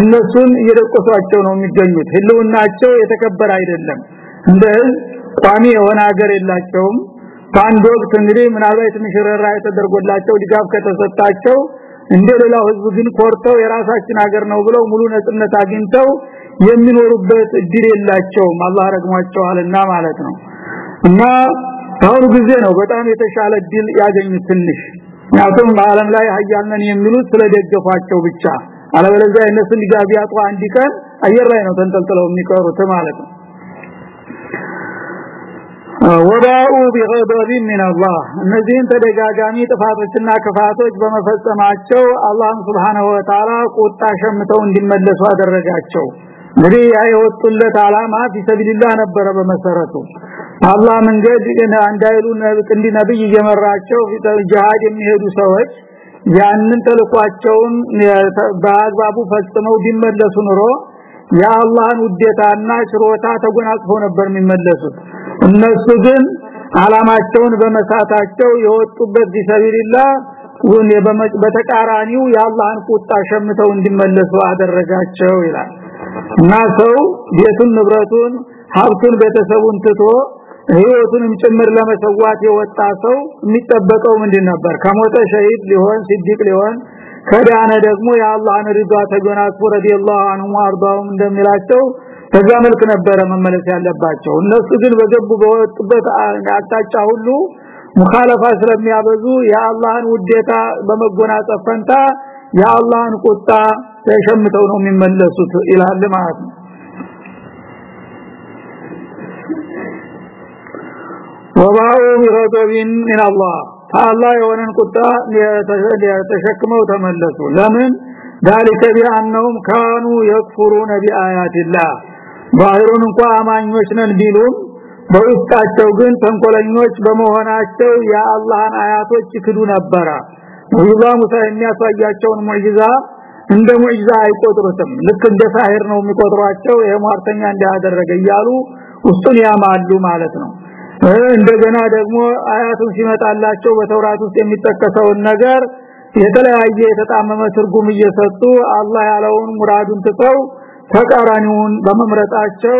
B: እነሱን እየደቆሷቸው ነው የሚገኙት። ህልውናቸው የተከበረ አይደለም። እንደ ቋሚ የሆነ ሀገር የላቸውም። በአንድ ወቅት እንግዲህ ምናልባት ምሽረራ የተደርጎላቸው ድጋፍ ከተሰጣቸው እንደ ሌላው ህዝብ ግን ኮርተው የራሳችን ሀገር ነው ብለው ሙሉ ነጽነት አግኝተው የሚኖሩበት እድል የላቸውም። አላህ ረግሟቸዋልና ማለት ነው። እና አሁን ጊዜ ነው በጣም የተሻለ እድል ያገኙት ትንሽ። ምክንያቱም በአለም ላይ ሀያልነን የሚሉት ስለደገፏቸው ብቻ። አለበለዚያ እነሱን ድጋፍ ያጡ አንድ ቀን አየር ላይ ነው ተንጠልጥለው የሚቀሩት ማለት ነው ወባኡ ቢገደብ من الله እነዚህን ተደጋጋሚ ጥፋቶችና ክፋቶች በመፈጸማቸው አላህ Subhanahu Wa Ta'ala ቁጣ ሸምተው እንዲመለሱ አደረጋቸው እንግዲህ ያየወጡለት አላማ ፊሰቢልላህ ነበረ በመሰረቱ አላህ መንገድ አንዳይሉ እንዲ ነብይ እየመራቸው ጂሃድ የሚሄዱ ሰዎች ያንን ተልኳቸውን በአግባቡ ፈጽመው ቢመለሱ ኑሮ የአላህን ውዴታና ችሮታ ተጎናጽፈው ነበር የሚመለሱት። እነሱ ግን አላማቸውን በመሳታቸው የወጡበት ቢሰቢልላህ በተቃራኒው የአላህን ቁጣ ሸምተው እንዲመለሱ አደረጋቸው ይላል። እና ሰው ቤቱን ንብረቱን ሀብቱን ቤተሰቡን ትቶ ህይወቱንም ጭምር ለመሰዋት የወጣ ሰው የሚጠበቀው ምንድን ነበር? ከሞተ ሸሂድ ሊሆን ሲዲቅ ሊሆን ከዳነ ደግሞ የአላህን ሪዷ ተጎናጽፎ ረዲየላሁ ዐንሁ ወአርዳሁም እንደሚላቸው በዛ መልክ ነበረ መመለስ ያለባቸው። እነሱ ግን በገቡ በወጡበት አቅጣጫ ሁሉ ሙኻለፋ ስለሚያበዙ የአላህን ውዴታ በመጎናጸፍ ፈንታ የአላህን ቁጣ ተሸምተው ነው የሚመለሱት ይላል ማለት ነው። ወባው ቢረደብን ሚን አላህ። ታላ የሆነን ቁጣ ተሸክመው ተመለሱ ለምን ذلك بانهم كانوا يكفرون بآيات الله ዛሂሩን እንኳን አማኞች ነን ቢሉም በውስጣቸው ግን ተንኮለኞች በመሆናቸው የአላህን አያቶች ይክዱ ነበረ ወይላ ሙሳ የሚያሳያቸውን ሙዕጂዛ እንደ ሙዕጂዛ አይቆጥሩትም ልክ እንደ ሳሂር ነው የሚቆጥሯቸው የሟርተኛ እንዳደረገ እያሉ ውስጡን ያማሉ ማለት ነው እንደገና ደግሞ አያቱን ሲመጣላቸው በተውራት ውስጥ የሚጠቀሰውን ነገር የተለያየ የተጣመመ ትርጉም እየሰጡ አላህ ያለውን ሙራዱን ትተው ተቃራኒውን በመምረጣቸው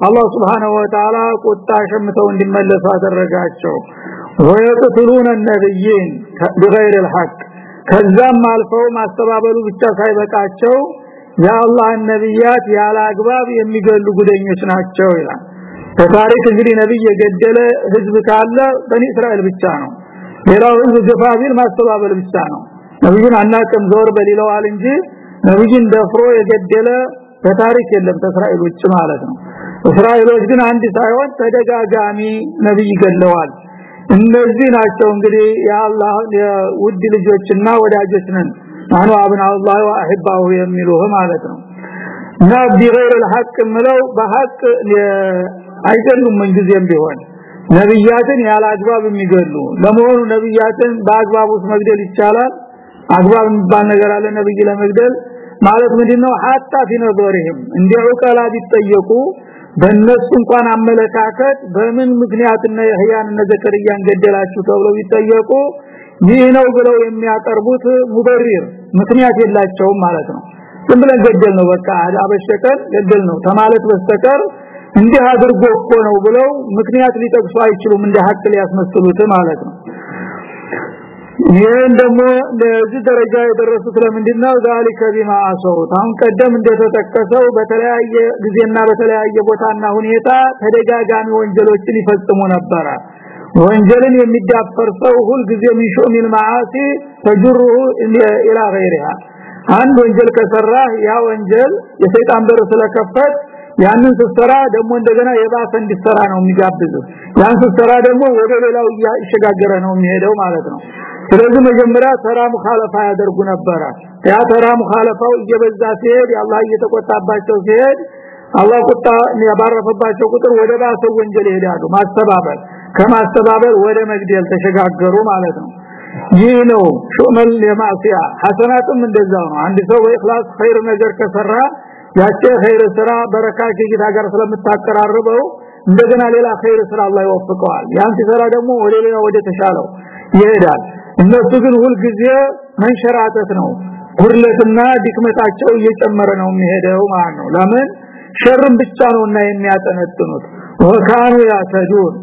B: አላህ Subhanahu Wa Ta'ala ቁጣ ሸምተው እንዲመለሱ አደረጋቸው ወይቀትሉን النبيين بغير الحق ከዛም አልፈው ማስተባበሉ ብቻ ሳይበቃቸው የአላህ ነብያት ያለ አግባብ የሚገሉ ጉደኞች ናቸው ይላል በታሪክ እንግዲህ ነብይ የገደለ ህዝብ ካለ በኒ እስራኤል ብቻ ነው ሌላው ህዝብ ገፋ ቢል ማስተባበል ብቻ ነው ነብዩን አናቀም ዞር በሊለዋል እንጂ ነብዩን ደፍሮ የገደለ በታሪክ የለም ከእስራኤል ውጭ ማለት ነው እስራኤሎች ግን አንድ ሳይሆን ተደጋጋሚ ነብይ ገለዋል እነዚህ ናቸው እንግዲህ የአላህ ውድ ልጆችና ወዳጆች ነን አኑ አብን አላህ ወአህባሁ የሚሉህ ማለት ነው እና ቢገይር الحق ምለው በሐቅ አይገሉም ምንጊዜም ቢሆን። ነብያትን ያለ አግባብ የሚገሉ ለመሆኑ ነብያትን በአግባብ ውስጥ መግደል ይቻላል? አግባብ የሚባል ነገር አለ ነብይ ለመግደል? ማለት ምንድነው? ሐታ ፊነዘርህም እንዲሁ ቀላ ቢጠየቁ በእነሱ እንኳን አመለካከት በምን ምክንያት እና ይህያን ዘከርያን ገደላችሁ ተብለው ቢጠየቁ ይህ ነው ብለው የሚያቀርቡት ሙበሪር ምክንያት የላቸውም ማለት ነው። ዝም ብለን ገደል ነው በቃ አበሸቀን ገደል ነው ተማለት በስተቀር እንዲህ አድርጎ እኮ ነው ብለው ምክንያት ሊጠቅሱ አይችሉም እንደ ሐቅ ሊያስመስሉት ማለት ነው ይሄን ደግሞ ለዚህ ደረጃ የደረሱት ለምንድነው ذلك بما አሰሩት አሁን ቀደም እንደተጠቀሰው በተለያየ ጊዜና በተለያየ ቦታና ሁኔታ ተደጋጋሚ ወንጀሎችን ይፈጽሙ ነበር ወንጀልን የሚዳፈር ሰው ሁል ጊዜ ሚሾሚል ማዓሲ ተጅሩሁ ኢላ غيرها አንድ ወንጀል ከሰራ ያ ወንጀል የሰይጣን በር ስለከፈት ያንን ስሰራ ደግሞ እንደገና የባሰ እንዲሰራ ነው የሚጋብዘው ያን ስሰራ ደግሞ ወደ ሌላው እየሸጋገረ ነው የሚሄደው ማለት ነው። ስለዚህ መጀመሪያ ተራ ሙኻለፋ ያደርጉ ነበረ። ያ ተራ ሙኻለፋው እየበዛ ሲሄድ አላህ እየተቆጣባቸው ሲሄድ አላህ ቁጣ ያባረፈባቸው ቁጥር ወደ ባሰ ወንጀል ይሄዳሉ። ማስተባበል ከማስተባበል ወደ መግደል ተሸጋገሩ ማለት ነው። ይህ ነው ሹመል የማሲያ። ሐሰናትም እንደዛው ነው። አንድ ሰው በእخلاص ኸይር ነገር ከሰራ ያቺ ኸይር ስራ በረካ ከጌታ ጋር ስለምታቀራርበው እንደገና ሌላ ኸይር ስራ አላህ ይወፍቀዋል። ያን ሲሰራ ደግሞ ወደ ሌላ ወደ ተሻለው ይሄዳል። እነሱ ግን ሁል ጊዜ መንሸራተት ነው። ጉድለትና ድክመታቸው እየጨመረ ነው የሚሄደው ማለት ነው። ለምን? ሸርም ብቻ ነውና የሚያጠነጥኑት። وكانوا يعتدون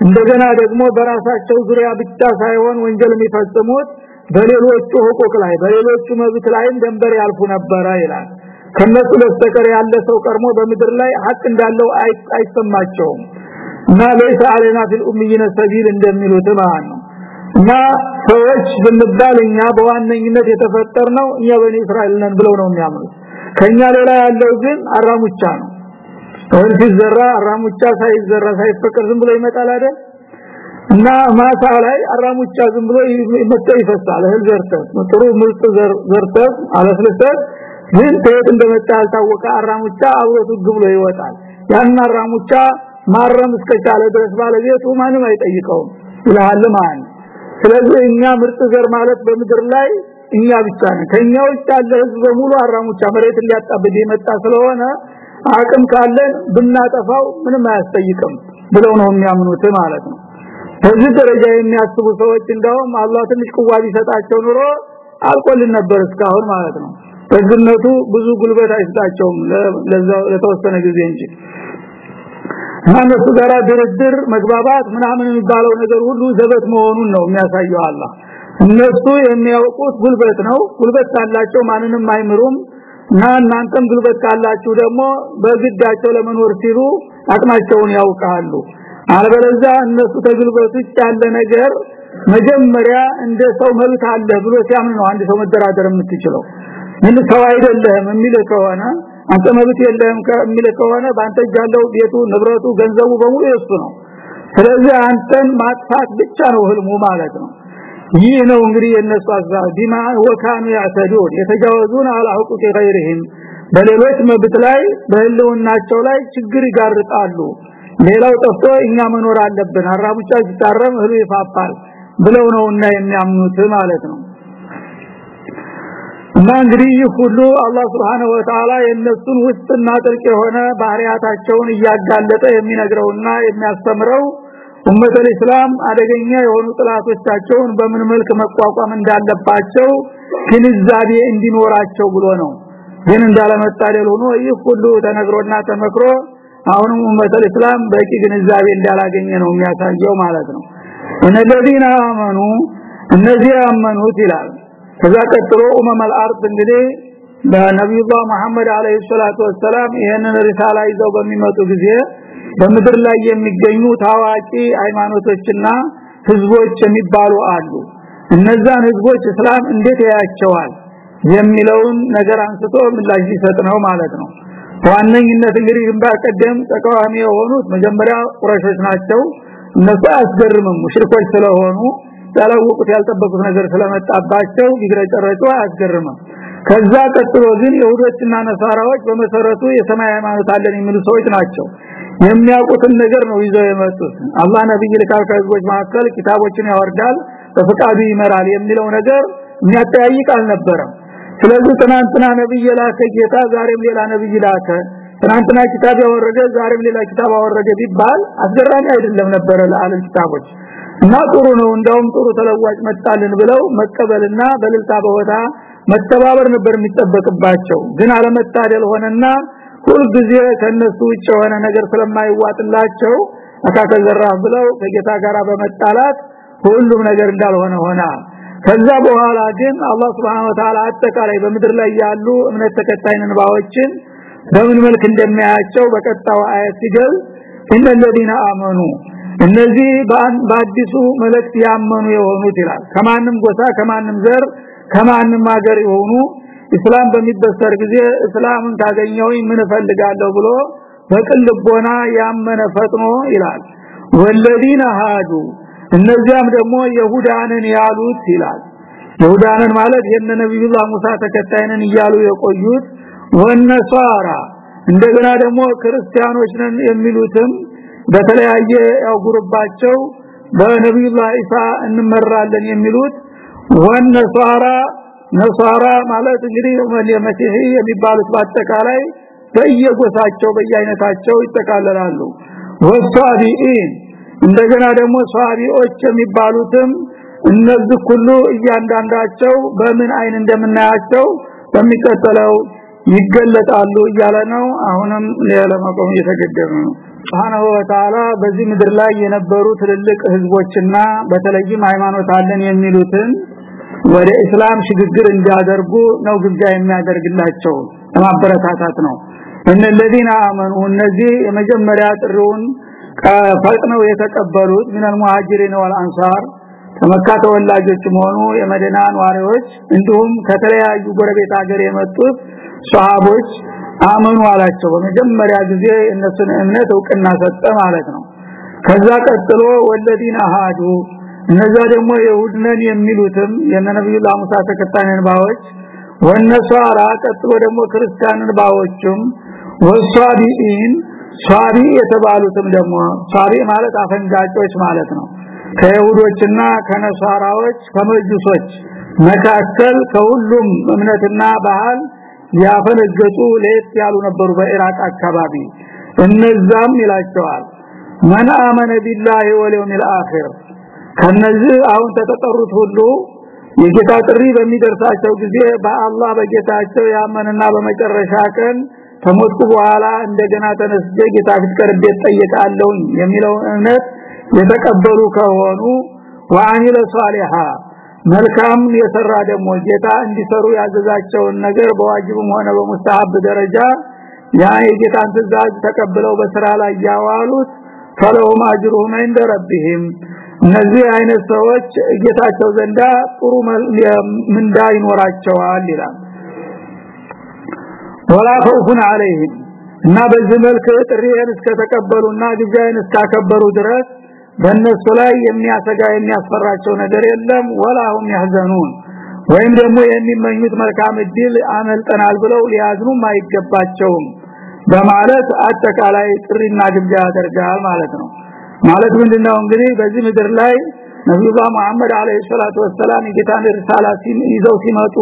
B: እንደገና ደግሞ በራሳቸው ዙሪያ ብቻ ሳይሆን ወንጀል የሚፈጽሙት በሌሎቹ حقوق ላይ በሌሎቹ መብት ላይም ደንበር ያልፉ ነበረ ይላል ከነሱ በስተቀር ያለ ሰው ቀርሞ በምድር ላይ ሀቅ እንዳለው አይሰማቸውም። እና ليس علينا في الأميين سبيل እንደሚሉት ማለት ነው። እና ሰዎች ብንባል እኛ በዋነኝነት የተፈጠርነው እኛ በኒ እስራኤል ነን ብለው ነው የሚያምኑት። ከኛ ሌላ ያለው ግን አራሙቻ ነው። እህል ሲዘራ አራሙቻ ሳይዘራ ሳይፈቀር ዝም ብሎ ይመጣል አይደል? እና ማታ ላይ አራሙቻ ዝም ብሎ መጥቶ ይፈሳል። እህል ዘርተህ ጥሩ ምርጥ ዘርተህ አለስልሰህ ግን ከየት እንደመጣ ያልታወቀ? አራሙቻ አብሮት ግብ ብሎ ይወጣል። ያን አራሙቻ ማረም እስከቻለ ድረስ ባለቤቱ ማንም አይጠይቀውም። ይላል ማን? ስለዚህ እኛ ምርጥ ዘር ማለት በምድር ላይ እኛ ብቻ ነን። ከኛ ውጭ ያለ ህዝብ በሙሉ አራሙቻ መሬት ሊያጣብድ የመጣ ስለሆነ አቅም ካለን ብናጠፋው ምንም አያስጠይቅም ብለው ነው የሚያምኑት ማለት ነው። በዚህ ደረጃ የሚያስቡ ሰዎች እንደውም አላህ ትንሽ ቁዋ ቢሰጣቸው ኑሮ አልቆልን ነበር እስካሁን ማለት ነው በዝነቱ ብዙ ጉልበት አይሰጣቸውም ለተወሰነ ጊዜ እንጂ። እነሱ ጋራ ድርድር መግባባት ምናምን የሚባለው ነገር ሁሉ ዘበት መሆኑን ነው የሚያሳየው አላህ። እነሱ የሚያውቁት ጉልበት ነው። ጉልበት ካላቸው ማንንም አይምሩም። እና እናንተም ጉልበት ካላችሁ ደግሞ በግዳቸው ለመኖር ሲሉ አቅማቸውን ያውቃሉ። አለበለዚያ እነሱ ተግልበት ውጭ ያለ ነገር መጀመሪያ እንደ ሰው መብት አለ ብሎ ሲያምን ነው አንድ ሰው መደራደር የምትችለው ምን ሰው አይደለም የሚል ከሆነ አንተ መብት የለህም ከሚል ከሆነ ባንተ ያለው ቤቱ ንብረቱ ገንዘቡ በሙሉ የሱ ነው ስለዚህ አንተን ማጥፋት ብቻ ነው ህልሙ ማለት ነው ይህ ነው እንግዲህ የነሱ አዛብ ቢማ ወካኑ ያተዱን የተጃወዙን አላ ሁቁቅ غيرهم በሌሎች መብት ላይ በህልውናቸው ላይ ችግር ይጋርጣሉ ሌላው ጠፍቶ እኛ መኖር አለብን አራሙቻ ሲታረም እህሉ ይፋፋል ብለው ነውና የሚያምኑት ማለት ነው እና እንግዲህ ሁሉ አላህ Subhanahu Wa Ta'ala የነሱን ውስጥና ጥልቅ የሆነ ባህሪያታቸውን እያጋለጠ የሚነግረውና የሚያስተምረው ኡመተል እስላም አደገኛ የሆኑ ጥላቶቻቸውን በምን መልክ መቋቋም እንዳለባቸው ግንዛቤ እንዲኖራቸው ብሎ ነው። ግን እንዳለመታደል ሆኖ ይህ ሁሉ ተነግሮና ተመክሮ አሁንም ኡመተል እስላም በቂ ግንዛቤ እንዳላገኘ ነው የሚያሳየው ማለት ነው። እነዚህና አመኑ እነዚህ አመኑት ይላል ከዛ ቀጥሎ ኡመመል አርድ እንግዲህ በነብዩላህ መሐመድ አለይሂ ሰላቱ ወሰላም ይሄንን ሪሳላ ይዘው በሚመጡ ጊዜ በምድር ላይ የሚገኙ ታዋቂ ሃይማኖቶችና ህዝቦች የሚባሉ አሉ። እነዛን ህዝቦች እስላም እንዴት ያያቸዋል የሚለውን ነገር አንስቶ ምላሽ ሊሰጥ ነው ማለት ነው። ዋነኝነት እንግዲህ ግንባር ቀደም ተቃዋሚ የሆኑት መጀመሪያ ቁረሾች ናቸው። እነሱ አያስገርምም ሙሽሪኮች ስለሆኑ ያላወቁት ያልጠበቁት ነገር ስለመጣባቸው ቢግረጨረጩ አያስገርምም። ከዛ ቀጥሎ ግን ይሁዶችና ነሳራዎች በመሰረቱ የሰማይ ሃይማኖት አለን የሚሉ ሰዎች ናቸው። የሚያውቁትን ነገር ነው ይዘው የመጡት። አላህ ነብይ ልካል ከህዝቦች መካከል ኪታቦችን ያወርዳል በፍቃዱ ይመራል የሚለው ነገር የሚያጠያይቅ አልነበረም። ስለዚህ ትናንትና ነብይ ላከ ጌታ ዛሬም ሌላ ነብይ ላከ። ትናንትና ኪታብ ያወረደ ዛሬም ሌላ ኪታብ አወረደ ቢባል አስገራሚ አይደለም ነበረ ለዓለም ኪታቦች እና ጥሩ ነው እንደውም ጥሩ ተለዋጭ መጣልን ብለው መቀበልና በልልታ በሆታ መተባበር ነበር የሚጠበቅባቸው። ግን አለመታደል ሆነና ሁል ጊዜ ከነሱ ውጭ የሆነ ነገር ስለማይዋጥላቸው አካከዘራ ብለው ከጌታ ጋር በመጣላት ሁሉም ነገር እንዳልሆነ ሆነ ከዛ በኋላ ግን አላህ Subhanahu Wa አጠቃላይ በምድር ላይ ያሉ እምነት ተከታይነን ባዎችን በምን መልክ እንደሚያያቸው በቀጣው አያት ሲገል እነለዲና አመኑ እነዚህ በአዲሱ መልእክት ያመኑ የሆኑት ይላል። ከማንም ጎሳ ከማንም ዘር ከማንም ሀገር የሆኑ እስላም በሚበሰር ጊዜ እስላምን ካገኘው ምን ፈልጋለሁ ብሎ በቅን ልቦና ያመነ ፈጥኖ ይላል። ወለዲና ሃዱ እነዚያም ደግሞ ይሁዳንን ያሉት ይላል። ይሁዳንን ማለት የነ ነብዩላህ ሙሳ ተከታይነን እያሉ የቆዩት ወነሷራ እንደገና ደግሞ ክርስቲያኖች ነን የሚሉትም በተለያየ ያው ጉርባቸው በነብዩላህ ኢሳ እንመራለን የሚሉት ወነሷራ ነሷራ ማለት እንግዲህ መሲህ የሚባሉት በአጠቃላይ በየጎሳቸው በየአይነታቸው ይጠቃለላሉ። ወሷቢኢን እንደገና ደግሞ ሷቢዎች የሚባሉትም እነዚህ ሁሉ እያንዳንዳቸው በምን አይን እንደምናያቸው በሚቀጥለው ይገለጣሉ እያለ ነው። አሁንም ለማቆም እየተገደመ ነው Wa Ta'ala በዚህ ምድር ላይ የነበሩ ትልልቅ ህዝቦችና በተለይም ሃይማኖት አለን የሚሉትን ወደ እስላም ሽግግር እንዲያደርጉ ነው ግብዣ የሚያደርግላቸው። ለማበረታታት ነው። እነዚህና አመኑ። እነዚህ የመጀመሪያ ጥሩን ፈጥነው የተቀበሉት ሚነል ሙሃጅሪን ወልአንሳር ከመካ ተወላጆች ሆኑ የመዲና ነዋሪዎች እንዲሁም ከተለያዩ ጎረቤት ሀገር የመጡት ሷሃቦች አመኑ አላቸው። በመጀመሪያ ጊዜ እነሱን እምነት እውቅና ሰጠ ማለት ነው። ከዛ ቀጥሎ ወለዲና ሃዱ እነዛ ደግሞ የሁድነን የሚሉትም የነብዩላህ ሙሳ ተከታይነን ባዎች ወነሷራ ቀጥሎ ደግሞ ክርስቲያንን ባዎችም ወሷቢኢን ሷቢ የተባሉትም ደግሞ ሷቢ ማለት አፈንጋጮች ማለት ነው። ከይሁዶችና ከነሷራዎች ከመጁሶች መካከል ከሁሉም እምነትና ባህል ያፈነገጡ ለየት ያሉ ነበሩ በኢራቅ አካባቢ። እነዛም ይላቸዋል መን አመነ ቢላሂ ወልየውሚል አኺር? ከነዚህ አሁን ተተጠሩት ሁሉ የጌታ ጥሪ በሚደርሳቸው ጊዜ በአላህ በጌታቸው ያመነና በመጨረሻ ቀን ከሞትኩ በኋላ እንደገና ተነስቼ ጌታ ፊት ቀርቤ ጠየቃለሁ የሚለው እምነት የተቀበሉ ከሆኑ ወአሚለ ሷሊሃ መልካም የሰራ ደግሞ ጌታ እንዲሰሩ ያዘዛቸውን ነገር በዋጅብም ሆነ በሙስተሐብ ደረጃ ያ የጌታን ትእዛዝ ተቀብለው በስራ ላይ ያዋሉት ፈለሁም አጅሩሁም እንደ ረቢሂም እነዚህ አይነት ሰዎች ጌታቸው ዘንዳ ጥሩ ምንዳ ይኖራቸዋል ይላል። ወላ ፈውፉን አለይህም እና በዚህ መልክ ጥሪዬን እስከተቀበሉና ግብዣዬን እስካከበሩ ድረስ በእነሱ ላይ የሚያሰጋ የሚያስፈራቸው ነገር የለም ወላሁም ያህዘኑን ወይም ደግሞ የሚመኙት መልካም እድል አመልጠናል ብለው ሊያዝኑም አይገባቸውም በማለት አጠቃላይ ጥሪና ግብዣ ያደርጋል ማለት ነው። ማለት ምንድነው? እንግዲህ በዚህ ምድር ላይ ነብዩላህ መሐመድ አለይሂ ሰላቱ ወሰላም የጌታን ሪሳላ ይዘው ሲመጡ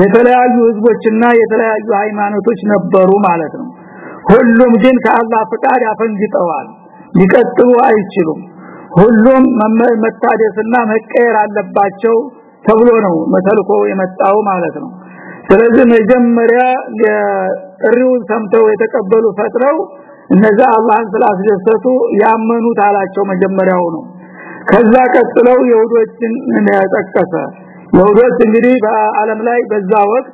B: የተለያዩ ህዝቦችና የተለያዩ ሃይማኖቶች ነበሩ ማለት ነው። ሁሉም ግን ከአላህ ፍቃድ አፈንግጠዋል ሊቀጥሉ አይችሉም። ሁሉም መታደስና መቀየር አለባቸው ተብሎ ነው መተልኮ የመጣው ማለት ነው። ስለዚህ መጀመሪያ ጥሪውን ሰምተው የተቀበሉ ፈጥረው እነዛ አላህን ስላስደሰቱ ያመኑት አላቸው መጀመሪያው ነው። ከዛ ቀጥለው ይሁዶችን ያጠቀሰ ይሁዶች እንግዲህ በአለም ላይ በዛ ወቅት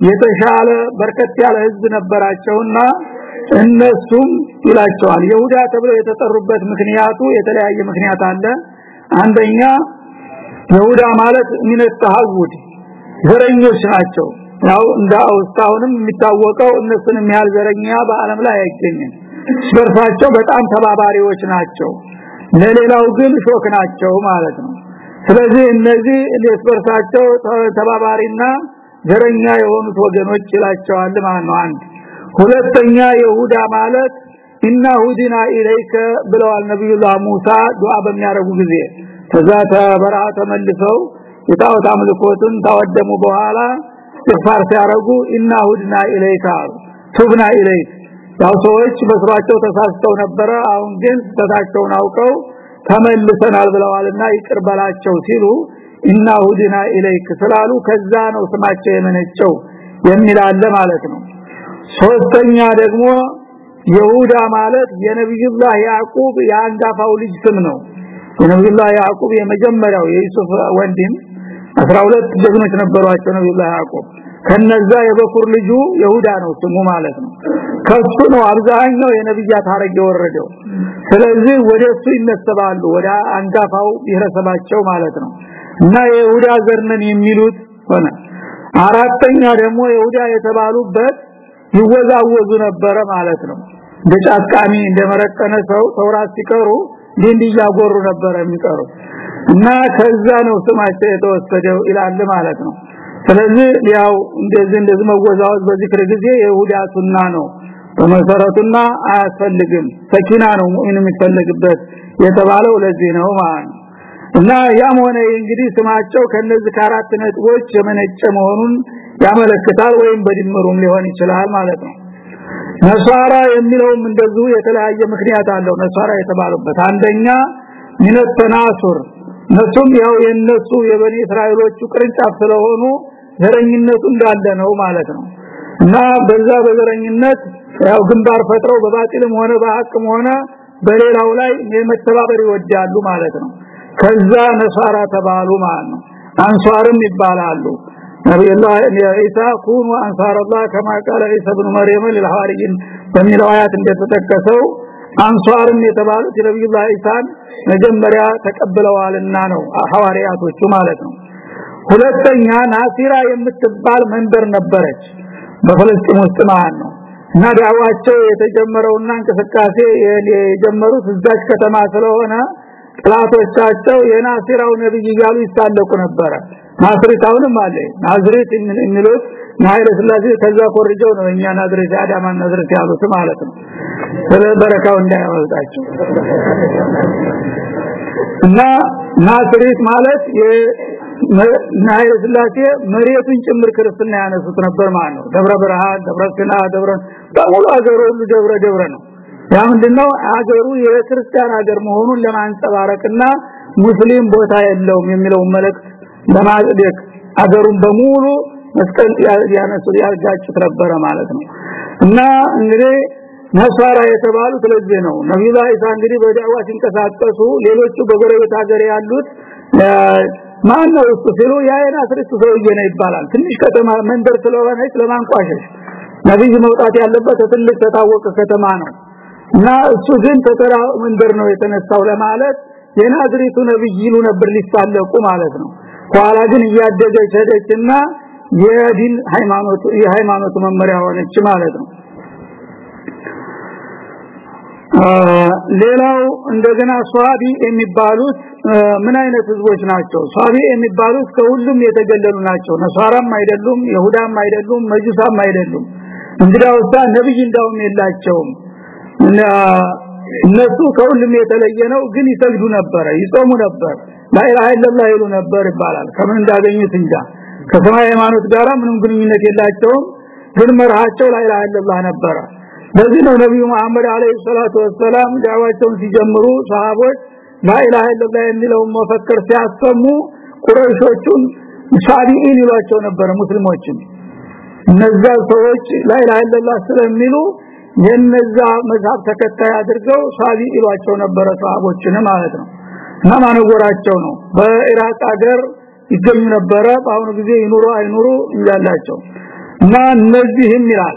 B: የተሻለ በርከት ያለ ህዝብ ነበራቸውና እነሱም ይላቸዋል ይሁዳ ተብለው የተጠሩበት ምክንያቱ የተለያየ ምክንያት አለ። አንደኛ ይሁዳ ማለት ተሐውድ ዘረኞች ናቸው። ያው እንደ የሚታወቀው እነሱን የሚያል ዘረኛ በአለም ላይ አይገኝም። በርሳቸው በጣም ተባባሪዎች ናቸው። ለሌላው ግን ሾክ ናቸው ማለት ነው። ስለዚህ እነዚህ ለስበርሳቸው ተባባሪና ዘረኛ የሆኑት ወገኖች ይላቸዋል ማለት ነው አንድ ሁለተኛ ይሁዳ ማለት ኢና ሁዲና ኢለይከ ብለዋል ነብዩላህ ሙሳ ዱዓ በሚያረጉ ጊዜ። ከዛ ተበረሃ ተመልሰው የጣዖት አምልኮትን ካወደሙ በኋላ استغفار ሲያረጉ إنا هدنا إليك تبنا إليك ያው ሰዎች በስራቸው ተሳስተው ነበረ። አሁን ግን ስህተታቸውን አውቀው ተመልሰናል ብለዋልና ይቅር በላቸው ሲሉ إنا هدنا إليك ስላሉ ከዛ ነው ስማቸው የመነጨው የሚል አለ ማለት ነው ሶስተኛ ደግሞ ይሁዳ ማለት የነብዩላህ ያዕቁብ የአንጋፋው ልጅ ስም ነው። የነብዩላህ ያዕቁብ የመጀመሪያው የዩሱፍ ወንድም 12 ጀግኖች ነበሯቸው ነብዩላህ ያዕቁብ። ከነዛ የበኩር ልጁ ይሁዳ ነው ስሙ ማለት ነው። ከሱ ነው አብዛኛው የነብያት ሐረግ የወረደው። ስለዚህ ወደሱ ይነሰባሉ ወደ አንጋፋው ብሔረሰባቸው ማለት ነው። እና የይሁዳ ዘርነን የሚሉት ሆነ። አራተኛ ደግሞ ይሁዳ የተባሉበት ይወዛወዙ ነበረ ማለት ነው። በጫቃሚ እንደመረቀነ ሰው ተውራት ሲቀሩ እንዲህ እያጎሩ ነበረ የሚቀሩ እና ከዛ ነው ስማቸው የተወሰደው ይላል ማለት ነው። ስለዚህ ያው እንደዚህ እንደዚህ መወዛወዝ በዚክር ጊዜ የይሁዳ ሱና ነው። በመሰረቱና አያስፈልግም። ሰኪና ነው ሙእሚን የሚፈልግበት የተባለው ለዚህ ነው ማለት ነው። እና ያም ሆነ እንግዲህ ስማቸው ከነዚህ ከአራት ነጥቦች የመነጨ መሆኑን ያመለክታል ወይም በድምሩም ሊሆን ይችላል ማለት ነው። ነሳራ የሚለውም እንደዚሁ የተለያየ ምክንያት አለው ነሳራ የተባሉበት። አንደኛ ሚነት ተናሱር ነሱም ያው የነሱ የበኒ እስራኤሎቹ ቅርንጫፍ ስለሆኑ ዘረኝነቱ እንዳለ ነው ማለት ነው። እና በዛ በዘረኝነት ያው ግንባር ፈጥረው በባጢልም ሆነ በሐቅም ሆነ በሌላው ላይ የመተባበር ይወዳሉ ማለት ነው። ከዛ ነሳራ ተባሉ ማለት ነው። አንሷርም ይባላሉ ነብዩላህ ኢሳ ኩኑ አንሳረላህ ከማ ቃለ ኢሳ ኢብኑ መርየም ለሐዋርይን በሚለው አያት እንደተጠቀሰው አንሷርም የተባሉት ነብዩላህ ኢሳን መጀመሪያ ተቀብለዋልና ነው ሐዋርያቶቹ ማለት ነው። ሁለተኛ ናሲራ የምትባል መንደር ነበረች በፍልስጤም ውስጥ ማለት ነው። እና ዳዋቸው የተጀመረውና እንቅስቃሴ የጀመሩት እዛች ከተማ ስለሆነ ጥላቶቻቸው የናሲራው ነብይ እያሉ ይሳለቁ ነበረ ናዝሬታውንም አለ። ናዝሬት የሚሉት ናይለ ስላሴ ከዛ ኮርጀው ነው እኛ ናዝሬት አዳማ ናዝሬት ያሉት ማለት ነው። ስለ በረካው እንዳያወጣቸው። እና ናዝሬት ማለት ናይለ ስላሴ መሬቱን ጭምር ክርስትና ያነሱት ነበር ማለት ነው። ደብረ ብርሃን ደብረ ሲና ደብረ በሙሉ አገሩ ሁሉ ደብረ ደብረ ነው። ያ ምንድነው? አገሩ የክርስቲያን ሀገር መሆኑን ለማንጸባረቅና ሙስሊም ቦታ የለውም የሚለው መልእክት ለማጽደቅ አገሩን በሙሉ መስቀል ያነሱ ያጋጭት ነበረ ማለት ነው። እና እንግዲህ ነሳራ የተባሉ ስለዚህ ነው። ነብዩላህ ኢሳ እንግዲህ በዳዋ ሲንቀሳቀሱ ሌሎቹ በጎረቤት ሀገር ያሉት ማን ነው እሱ ሲሉ ያይና ስርቱ ሰውዬ ነው ይባላል። ትንሽ ከተማ መንደር ስለሆነች ለማንቋሸሽ ነብይ መውጣት ያለበት ትልቅ ተታወቀ ከተማ ነው። እና እሱ ግን ተተራ መንደር ነው የተነሳው ለማለት የናዝሬቱ ነብይ ይሉ ነበር ሊሳለቁ ማለት ነው ኋላ ግን እያደገች ሄደችና የዲን ሃይማኖት የሃይማኖት መመሪያ ሆነች ማለት ነው። ሌላው እንደገና ሷቢ የሚባሉት ምን አይነት ህዝቦች ናቸው? ሷቢ የሚባሉት ከሁሉም የተገለሉ ናቸው። ነሳራም አይደሉም ይሁዳም አይደሉም መጁሳም አይደሉም። እንግዳውሳ ነብይ እንዳውም የላቸውም። እነሱ ከሁሉም የተለየ ነው ግን ይሰግዱ ነበረ ይጾሙ ነበር ላኢላሃ ኢላላህ ይሉ ነበር ይባላል ከምን እንዳገኙት እንጃ ከሰማይ ሃይማኖት ጋራ ምንም ግንኙነት የላቸውም ግን መርሃቸው ላኢላሃ ኢላላህ ነበረ ለዚህ ነው ነብዩ መሐመድ አለይሂ ሰላቱ ወሰላም ዳዋቸውን ሲጀምሩ ሰሃቦች ላኢላሃ ኢላላህ የሚለውን መፈክር ሲያሰሙ ቁረይሾቹን ሻቢኢን ይሏቸው ነበር ሙስሊሞችን እነዛ ሰዎች ላኢላሃ ኢላላህ ስለሚሉ የነዛ መዛብ ተከታይ አድርገው ሻቢ ይሏቸው ነበረ ሰሃቦችን ማለት ነው እና ማነጎራቸው ነው። በኢራቅ ሀገር ይገኙ ነበረ። በአሁኑ ጊዜ ይኑሩ አይኑሩ ይላላቸው እና እነዚህም ይላል።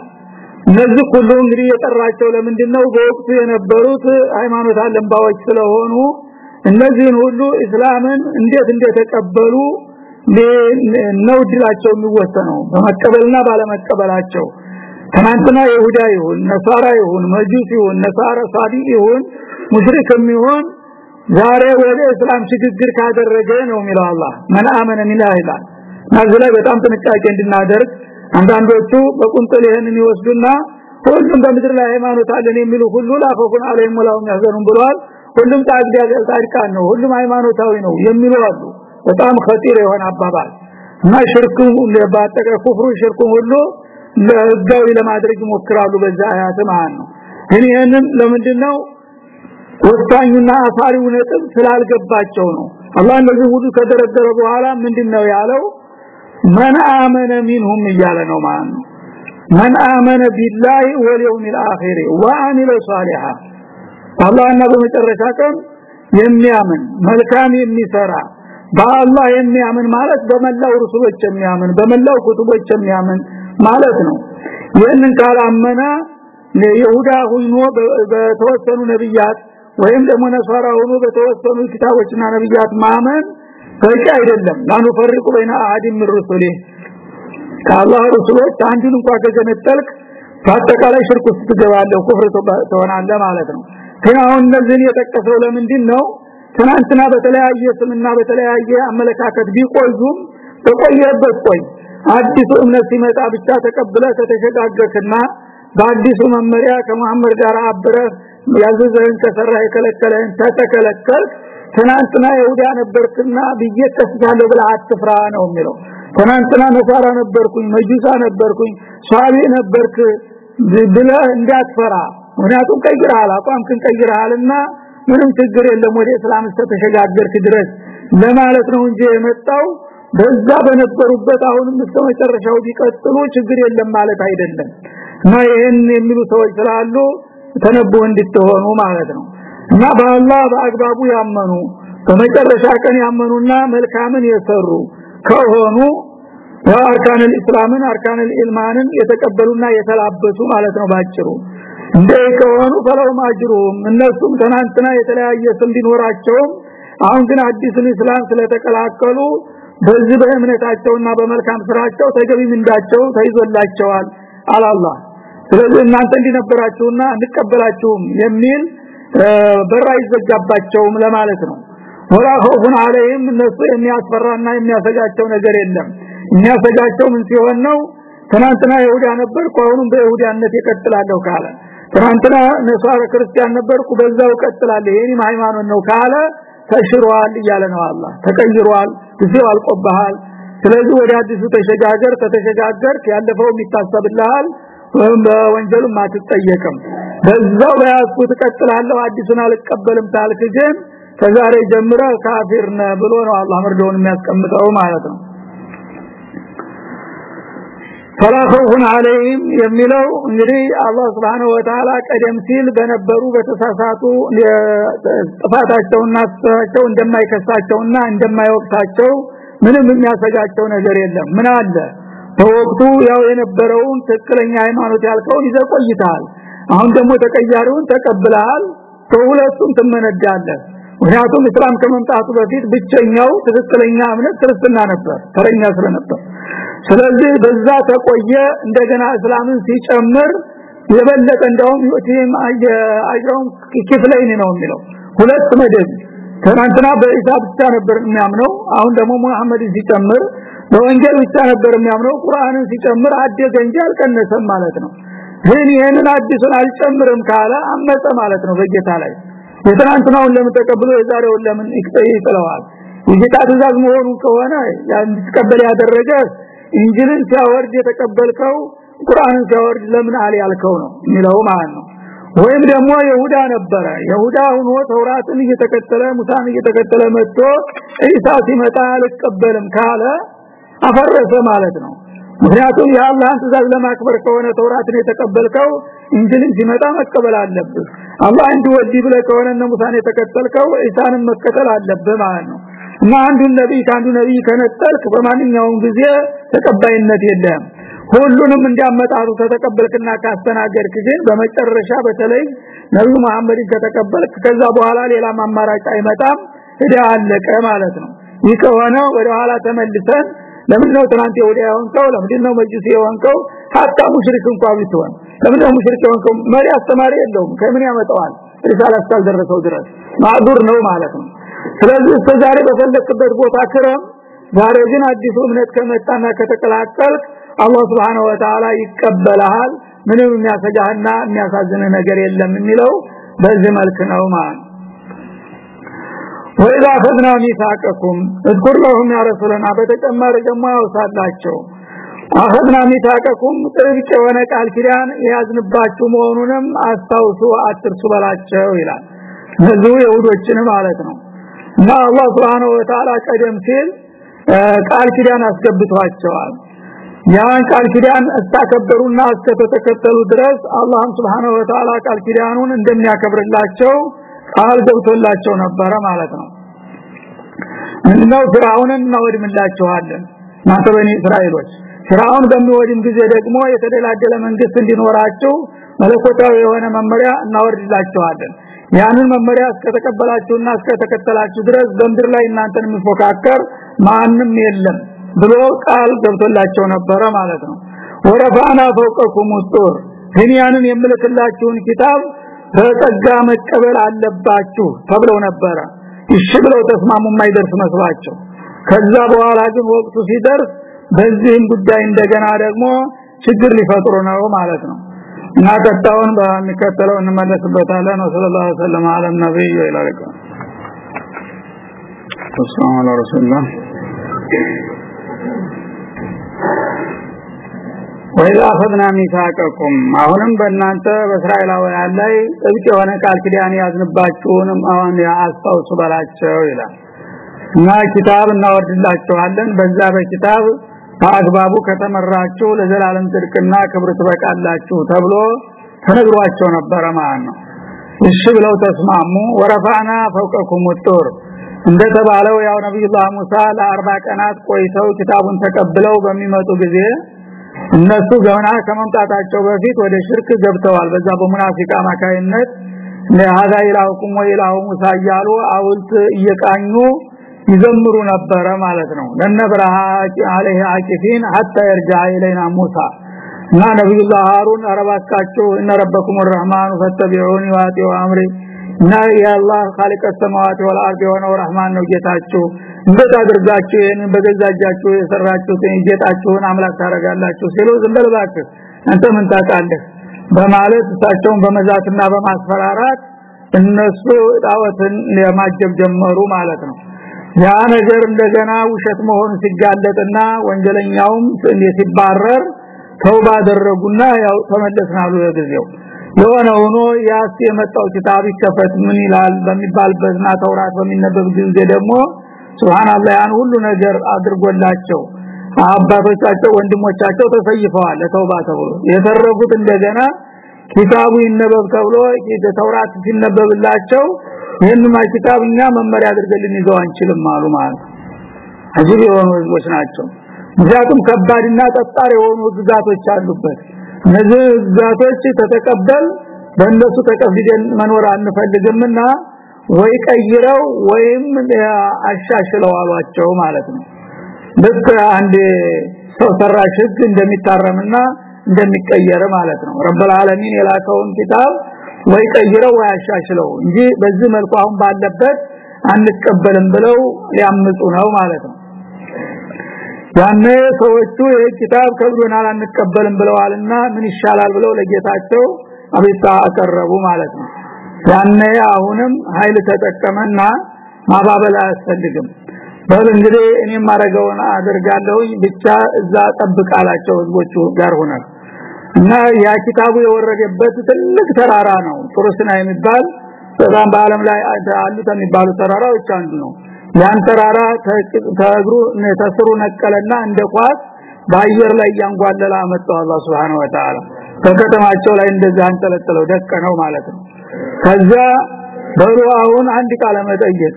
B: እነዚህ ሁሉ እንግዲህ የጠራቸው ለምንድነው? በወቅቱ የነበሩት ሃይማኖት አለምባዎች ስለሆኑ እነዚህን ሁሉ እስላምን እንዴት እንደተቀበሉ ነው ድላቸው የሚወሰነው? በመቀበልና ባለመቀበላቸው። ትናንትና ይሁዳ ይሁን ነሳራ ይሁን መጁስ ይሁን ነሳራ ሳዲ ይሁን ሙሽሪክ የሚሆን ዛሬ ወደ እስላም ሽግግር ካደረገ ነው የሚለው አላህ ማን አመነ ቢላህ ይላል ናዝለ በጣም ጥንቃቄ እንድናደርግ አንዳንዶቹ በቁንጥል ይሄንን ይወስዱና ሁሉም በምድር ላይ ሃይማኖት አለን የሚሉ ሁሉ ላፈኩን አለይሂም ወላሁም ያዘኑን ብለዋል ሁሉም ታዲያ ታሪካን ነው ሁሉም ሃይማኖታዊ ነው የሚሉ አሉ በጣም خطير የሆነ አባባል እና ሽርኩ ለባጠቀ ኩፍሩ ሽርኩ ሁሉ ለህጋዊ ለማድረግ ይሞክራሉ በዛ አያት ማለት ነው ግን ይሄንን ለምንድነው ወሳኙና አሳሪው ነጥብ ስላልገባቸው ነው። አላህ እንደዚህ ሁሉ ከደረደረ በኋላ ምንድነው ያለው? መን አመነ ሚንሁም እያለ ነው ማለት ነው። መን አመነ ቢላሂ ወልየውሚል አኺር ወአሚለ ሷሊሃ አላህና በመጨረሻ ቀን የሚያምን መልካም የሚሰራ በአላህ የሚያምን ማለት በመላው ሩሱሎች የሚያምን በመላው ኩቱቦች የሚያምን ማለት ነው። ይህንን ካላመነ ለይሁዳ ሆኖ በተወሰኑ ነብያት ወይም ደግሞ ነሳራ ሆኖ በተወሰኑ ኪታቦችና ነብያት ማመን በቂ አይደለም። ላኑ ፈርቁ በይና ምን ሩሱሊ። ከአላህ ሩሱሎች አንዱን እንኳን ከገነጠልክ በአጠቃላይ ሽርክ ውስጥ ትገባለህ ኩፍር ትሆናለህ ማለት ነው። ግን አሁን እነዚህን የጠቀሰው ለምንድን ነው ትናንትና በተለያየ ስምና በተለያየ አመለካከት ቢቆዩም በቆየበት ቆይ። አዲሱ እምነት ሲመጣ ብቻ ተቀብለ ተተሸጋገርክና በአዲሱ መመሪያ ከመሐመድ ጋር አብረህ ያዘዘህን ከሰራ የከለከለህን ተተከለከልክ ትናንትና ይሁዳ ነበርክና ብዬ ተስፋለሁ ብለህ አትፍራ ነው የሚለው። ትናንትና ነሳራ ነበርኩኝ መጁሳ ነበርኩኝ ሷሊ ነበርክ ብለህ እንዳትፈራ። ምክንያቱም ቀይረሃል አቋምክን ቀይረሃልና ምንም ችግር የለም ወደ እስላም ተሸጋገርክ ድረስ ለማለት ነው እንጂ የመጣው። በዛ በነበሩበት አሁንም እስከ መጨረሻው ቢቀጥሉ ችግር የለም ማለት አይደለም። እና ይሄን የሚሉ ሰዎች ስላሉ ተነቦ እንድትሆኑ ማለት ነው። እና በአላህ በአግባቡ ያመኑ በመጨረሻ ቀን ያመኑና መልካምን የሰሩ ከሆኑ አርካን الاسلامን አርካን الالማንን የተቀበሉና የተላበሱ ማለት ነው ባጭሩ። እንደ ከሆኑ ፈለው ማጅሩም እነሱም ትናንትና የተለያየ ስም አሁን ግን አዲስን እስላም ስለተቀላቀሉ በዚህ በእምነታቸውና በመልካም ስራቸው ተገቢ ምንዳቸው ተይዞላቸዋል አላህ። ስለዚህ እናንተ እንዲነበራችሁና እንቀበላችሁም የሚል በራ ይዘጋባቸውም ለማለት ነው። ወላ ኸውፉን አለይህም እነሱ የሚያስፈራና የሚያሰጋቸው ነገር የለም። የሚያሰጋቸው ምን ሲሆን ነው? ትናንትና ይሁዳ ነበርኩ አሁንም በይሁዳነት ይቀጥላለሁ ካለ። ትናንትና ነሷረ ክርስቲያን ነበርኩ በዛው እቀጥላለሁ የኔም ሃይማኖት ነው ካለ ተሽሯል እያለ ነው አላህ። ተቀይሯል ጊዜው አልቆብሃል። ስለዚህ ወደ አዲሱ ተሸጋገር ተተሸጋገር ያለፈው የሚታሰብልሃል ወይም በወንጀልም አትጠየቅም። በዛው በያዝኩ ትቀጥላለሁ አዲሱን አልቀበልም ታልክ ግን ከዛሬ ጀምረ ካፊር ነህ ብሎ ነው አላህ መርዶውን የሚያስቀምጠው ማለት ነው። ፈላኸውን አለይም የሚለው እንግዲህ አላህ Subhanahu Wa ቀደም ሲል በነበሩ በተሳሳቱ ጥፋታቸውና ስራቸው እንደማይከሳቸውና እንደማይወቅታቸው ምንም የሚያሰጋቸው ነገር የለም። ምን አለ በወቅቱ ያው የነበረውን ትክክለኛ ሃይማኖት ያልከውን ይዘቆይታል አሁን ደግሞ ተቀያሪውን ተቀብለሃል። ከሁለቱም ትመነዳለህ። ምክንያቱም እስላም ከመምጣቱ በፊት ብቸኛው ትክክለኛ እምነት ክርስትና ነበር ተረኛ ስለነበር። ስለዚህ በዛ ተቆየ። እንደገና እስላምን ሲጨምር የበለጠ እንደውም ይወቲም አጅራውን ክፍለይን ነው የሚለው። ሁለት መደብ። ትናንትና በኢሳ ብቻ ነበር የሚያምነው። አሁን ደግሞ ሙሐመድን ሲጨምር በወንጌል ብቻ ነበር የሚያምነው። ቁርአንን ሲጨምር አደገ እንጂ አልቀነሰም ማለት ነው። ግን ይሄንን አዲሱን አልጨምርም ካለ አመፀ ማለት ነው በጌታ ላይ። የትናንትናውን ለምን ተቀብሎ የዛሬውን ለምን ይጥለዋል? የጌታ ትእዛዝ መሆኑ ከሆነ ያን ተቀበል ያደረገ እንጅልን ሲያወርድ የተቀበልከው ቁርአንን ሲያወርድ ለምን አለ ያልከው ነው የሚለው ማለት ነው። ወይም ደግሞ ይሁዳ ነበረ። ይሁዳ ሆኖ ተውራትን እየተከተለ ሙሳን እየተከተለ መጥቶ ኢሳ ሲመጣ አልቀበልም ካለ አፈረሰ ማለት ነው። ምክንያቱም የአላህን ትእዛዝ ለማክበር ከሆነ ተውራትን የተቀበልከው እንጅልን ሲመጣ መቀበል አለብህ። አላህ እንዲወዲ ብለ ከሆነ እነ ሙሳን የተከተልከው ኢሳንም መከተል አለብህ ማለት ነው። እና አንዱን ነብይ ከአንዱ ነብይ ከነጠልክ በማንኛውም ጊዜ ተቀባይነት የለም ሁሉንም እንዲያመጣሩ ተተቀበልክና ካስተናገርክ ግን በመጨረሻ በተለይ ነብዩ መሐመድን ከተቀበልክ ከዛ በኋላ ሌላ አማራጭ አይመጣም። እዳ አለቀ ማለት ነው። ይህ ከሆነ ወደ ኋላ ተመልሰን ለምንድነው ትናንት የወዲያ የሆንከው? ለምንድነው መጅስ የሆንከው? ሀታ ሙሽሪክ እንኳን ቢሆን ለምንድነው ሙሽሪክ የሆንከው? መሪ አስተማሪ የለውም። ከምን ያመጣዋል? ሪሳላ እስካልደረሰው ድረስ። ማዱር ነው ማለት ነው። ስለዚህ እስከዛሬ በፈለክበት ቦታ ክረም። ዛሬ ግን አዲሱ እምነት ከመጣና ከተቀላቀልክ አላህ Subhanahu Wa Ta'ala ይቀበላል ምንም የሚያሰጋህና የሚያሳዝን ነገር የለም የሚለው በዚህ መልክ ነው ማለት ወይዛ ፈድና ሚሳቀኩም እዝኩር ለሁም ያ ረሱልና በተጨማሪ ደግሞ ያውሳላቸው አኸድና ሚሳቀኩም ጥብቅ የሆነ ቃል ኪዳን ያዝንባችሁ መሆኑንም አስታውሱ አትርሱ በላቸው ይላል። እነዚሁ የሁዶችን ማለት ነው። እና አላህ Subhanahu Wa ቀደም ሲል ቃል ኪዳን አስገብቷቸዋል። ያን ቃል ኪዳን እስታከበሩና እስከተከተሉ ድረስ አላህም Subhanahu Wa ቃል ኪዳኑን እንደሚያከብርላቸው ቃል ገብቶላቸው ነበረ ማለት ነው። ምንድነው ፍራውንን እናወድምላችኋለን እናንተ በኒ እስራኤሎች ፍራውን በሚወድም ጊዜ ደግሞ የተደላደለ መንግስት እንዲኖራቸው መለኮታዊ የሆነ መመሪያ እናወርድላችኋለን ያንን መመሪያ እስከተቀበላችሁና እስከተከተላችሁ ድረስ በምድር ላይ እናንተን የሚፎካከር ማንም የለም ብሎ ቃል ገብቶላቸው ነበረ ማለት ነው። ወረፋና ፈውቀኩም ጡር ግን ያንን የምልክላችሁን ኪታብ በጸጋ መቀበል አለባችሁ ተብለው ነበረ። እሺ ብለው ተስማሙ የማይደርስ መስሏቸው። ከዛ በኋላ ግን ወቅቱ ሲደርስ በዚህም ጉዳይ እንደገና ደግሞ ችግር ሊፈጥሩ ነው ማለት ነው። እና ቀጣውን በሚከተለው እንመለስበታለን። ወሰለላሁ ዐለይሂ ወሰለም አለ ነብይ ወሰላሙ ዐላ ረሱላህ ወይዛ አኸድና አሁንም በእናንተ በእስራኤላውያን ላይ ጥብቅ የሆነ ቃል ኪዳን ያዝንባችሁንም አሁን አስታውሱ በላቸው ይላል። እና ኪታብ እናወርድላችኋለን። በዛ በኪታብ በአግባቡ ከተመራችሁ ለዘላለም ጽድቅና ክብር ትበቃላችሁ ተብሎ ተነግሯቸው ነበረ ማለት ነው። እሺ ብለው ተስማሙ። ወረፋና ፈውቀኩም ጡር እንደተባለው ያው ነብዩላህ ሙሳ ለ40 ቀናት ቆይተው ኪታቡን ተቀብለው በሚመጡ ጊዜ እነሱ ገና ከመምጣታቸው በፊት ወደ ሽርክ ገብተዋል በዛ በሙናፊቃ ማካይነት ለሃዳ ኢላሁኩም ወኢላሁ ሙሳ እያሉ አውልት እየቃኙ ይዘምሩ ነበረ ማለት ነው ለነብረሃ አለህ አቂፊን hatta يرجع الينا ሙሳ እና ነብዩላህ ሃሩን አረባካችሁ እነ ረበኩም الرحمن فاتبعوني واتوا امري እና የአላህ خالق السماوات والارض የሆነው ረህማን ነው ጌታችሁ እንዴት አድርጋችሁ ይሄንን በገዛጃችሁ የሰራችሁትን ጌታችሁን አምላክ ታረጋላችሁ ሲሉ ዝም በል እባክህ አንተ ምን ታውቃለህ? በማለት እሳቸውን በመዛትና በማስፈራራት እነሱ ጣዖትን ለማጀብ ጀመሩ ማለት ነው። ያ ነገር እንደገና ውሸት መሆኑ ሲጋለጥና ወንጀለኛውም ሲባረር ተውባ አደረጉና ያው ተመለስናሉ ለጊዜው። የሆነ ሆኖ ያስ የመጣው ኪታብ ይከፈት ምን ይላል በሚባልበትና ተውራት በሚነበብ ጊዜ ደግሞ ሱብሃንአላህ ያን ሁሉ ነገር አድርጎላቸው አባቶቻቸው ወንድሞቻቸው ተሰይፈዋል ለተውባ ተብሎ። የተረፉት እንደገና ኪታቡ ይነበብ ተብሎ ተውራት ሲነበብላቸው ይህንማ ኪታብኛ መመሪያ አድርገልን ይዘው አንችልም አሉ ማለት አጅብ የሆኑ ህዝቦች ናቸው። ምክንያቱም ከባድና ጠጣር የሆኑ ግዛቶች አሉበት። እነዚህ ግዛቶች ተተቀበል በእነሱ ተቀብለን መኖር አንፈልግምና ወይ ቀይረው ወይም አሻሽለው አሏቸው ማለት ነው። ልክ አንድ ሰው ሰራሽ ህግ እንደሚታረምና እንደሚቀየር ማለት ነው። ረብል ዓለሚን የላከውን ኪታብ ወይ ቀይረው ወይ አሻሽለው እንጂ በዚህ መልኩ አሁን ባለበት አንቀበልም ብለው ሊያምፁ ነው ማለት ነው። ያኔ ሰዎቹ የኪታብ ከብዶናል አንቀበልም ብለዋልና ምን ይሻላል ብለው ለጌታቸው አቤታ አቀረቡ ማለት ነው ያኔ አሁንም ኃይል ተጠቀመና ማባበል አያስፈልግም። በል እንግዲህ እኔ ማረገውን አደርጋለሁኝ። ብቻ እዛ ጠብቃላቸው ህዝቦቹ ጋር ሆነ እና ያ ኪታቡ የወረደበት ትልቅ ተራራ ነው። ጡርስና የሚባል በዛም በአለም ላይ አሉ ከሚባሉ ተራራዎች አንዱ ነው። ያን ተራራ ተግሩ ተስሩ ነቀለና እንደ ኳስ በአየር ላይ ያንጓለላ አመጣው አላህ Subhanahu Wa Ta'ala በከተማቸው ላይ እንደዛ አንጠለጥለው ደቀነው ማለት ነው ከዛ በሩ አሁን አንድ ቃለ መጠየቅ።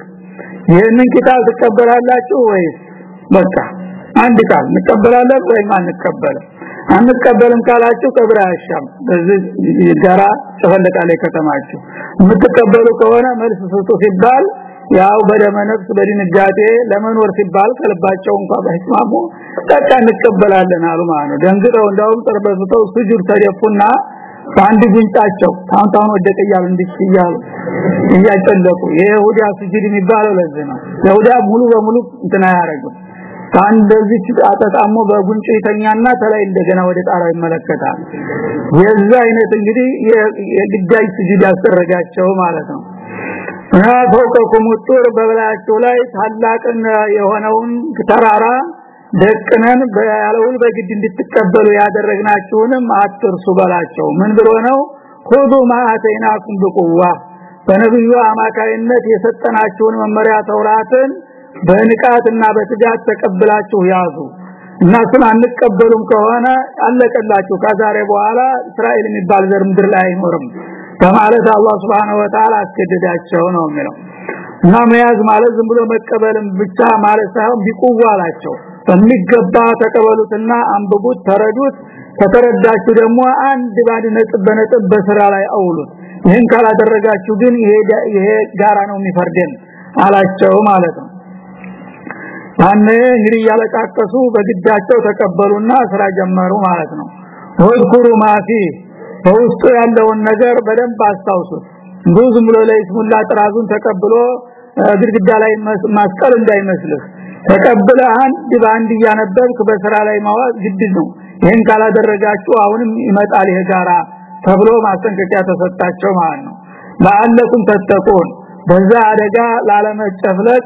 B: ይህንን ኪታብ ትቀበላላችሁ ወይስ በቃ አንድ ቃል እንቀበላለን ወይም አንቀበልም? አንቀበልም ካላችሁ ቀብር አያሻም። በዚህ ጋራ ተፈለቃለ ከተማችሁ። የምትቀበሉ ከሆነ መልስ ስጡ ሲባል ያው በደመ ነፍስ በድንጋጤ ለመኖር ሲባል ከልባቸው እንኳን ባይስማሙ በቃ እንቀበላለን አሉ ማለት ነው። ደንግጠው እንደውም ጠርበዝተው ስጁድ ተደፉና በአንድ ጉንጫቸው ታውን ታውን ወደቀ እያሉ እንዲያሉ እያጨለቁ የይሁዳ ስጁድ የሚባለው ለዚህ ነው። ይሁዳ ሙሉ በሙሉ እንትና ያረጋው እንደዚህ አጠጣሞ በጉንጭ ይተኛና ተላይ እንደገና ወደ ጣራ ይመለከታል። የዛ አይነት እንግዲህ የግዳይ ስጁድ ያስደረጋቸው ማለት ነው። እና ፈውቀኩም ጡር በበላያቸው ላይ ታላቅን የሆነውን ተራራ ደቅነን በያለውን በግድ እንድትቀበሉ ያደረግናችሁንም አትርሱ በላቸው። ምን ብሎ ነው? ሁዱ ማአተይናኩም በቁዋ በነብዩ አማካይነት የሰጠናችሁን መመሪያ ተውራትን በንቃትና በትጋት ተቀብላችሁ ያዙ። እና ስለ አንቀበሉም ከሆነ አለቀላችሁ። ከዛሬ በኋላ እስራኤል የሚባል ዘር ምድር ላይ አይኖርም በማለት አላህ Subhanahu Wa Ta'ala አስገደዳቸው ነው የሚለው። እና መያዝ ማለት ዝም ብሎ መቀበልም ብቻ ማለት ሳይሆን ቢቁዋላቸው በሚገባ ተቀበሉትና አንብቡት ተረዱት። ከተረዳችሁ ደግሞ አንድ ባድ ነጥብ በነጥብ በስራ ላይ አውሉት። ይህን ካላደረጋችሁ ግን ይሄ ጋራ ነው የሚፈርደን አላቸው ማለት ነው። ያኔ እንግዲህ ያለቃቀሱ በግዳቸው ተቀበሉና ስራ ጀመሩ ማለት ነው። ወዝኩሩ ማፊ በውስጡ ያለውን ነገር በደንብ አስታውሱት። ዝም ብሎ ለይስሙላ ጥራዙን ተቀብሎ ግድግዳ ላይ ማስቀል እንዳይመስልህ ተቀብለ አንድ ባንድ እያነበብክ በስራ ላይ ማዋዝ ግድ ነው። ይሄን ካላደረጋችሁ አሁንም ይመጣል ይሄ ጋራ ተብሎ ማስጠንቀቂያ ተሰጣቸው ማለት ነው። ለአለኩም ተተቁን። በዛ አደጋ ላለመጨፍለቅ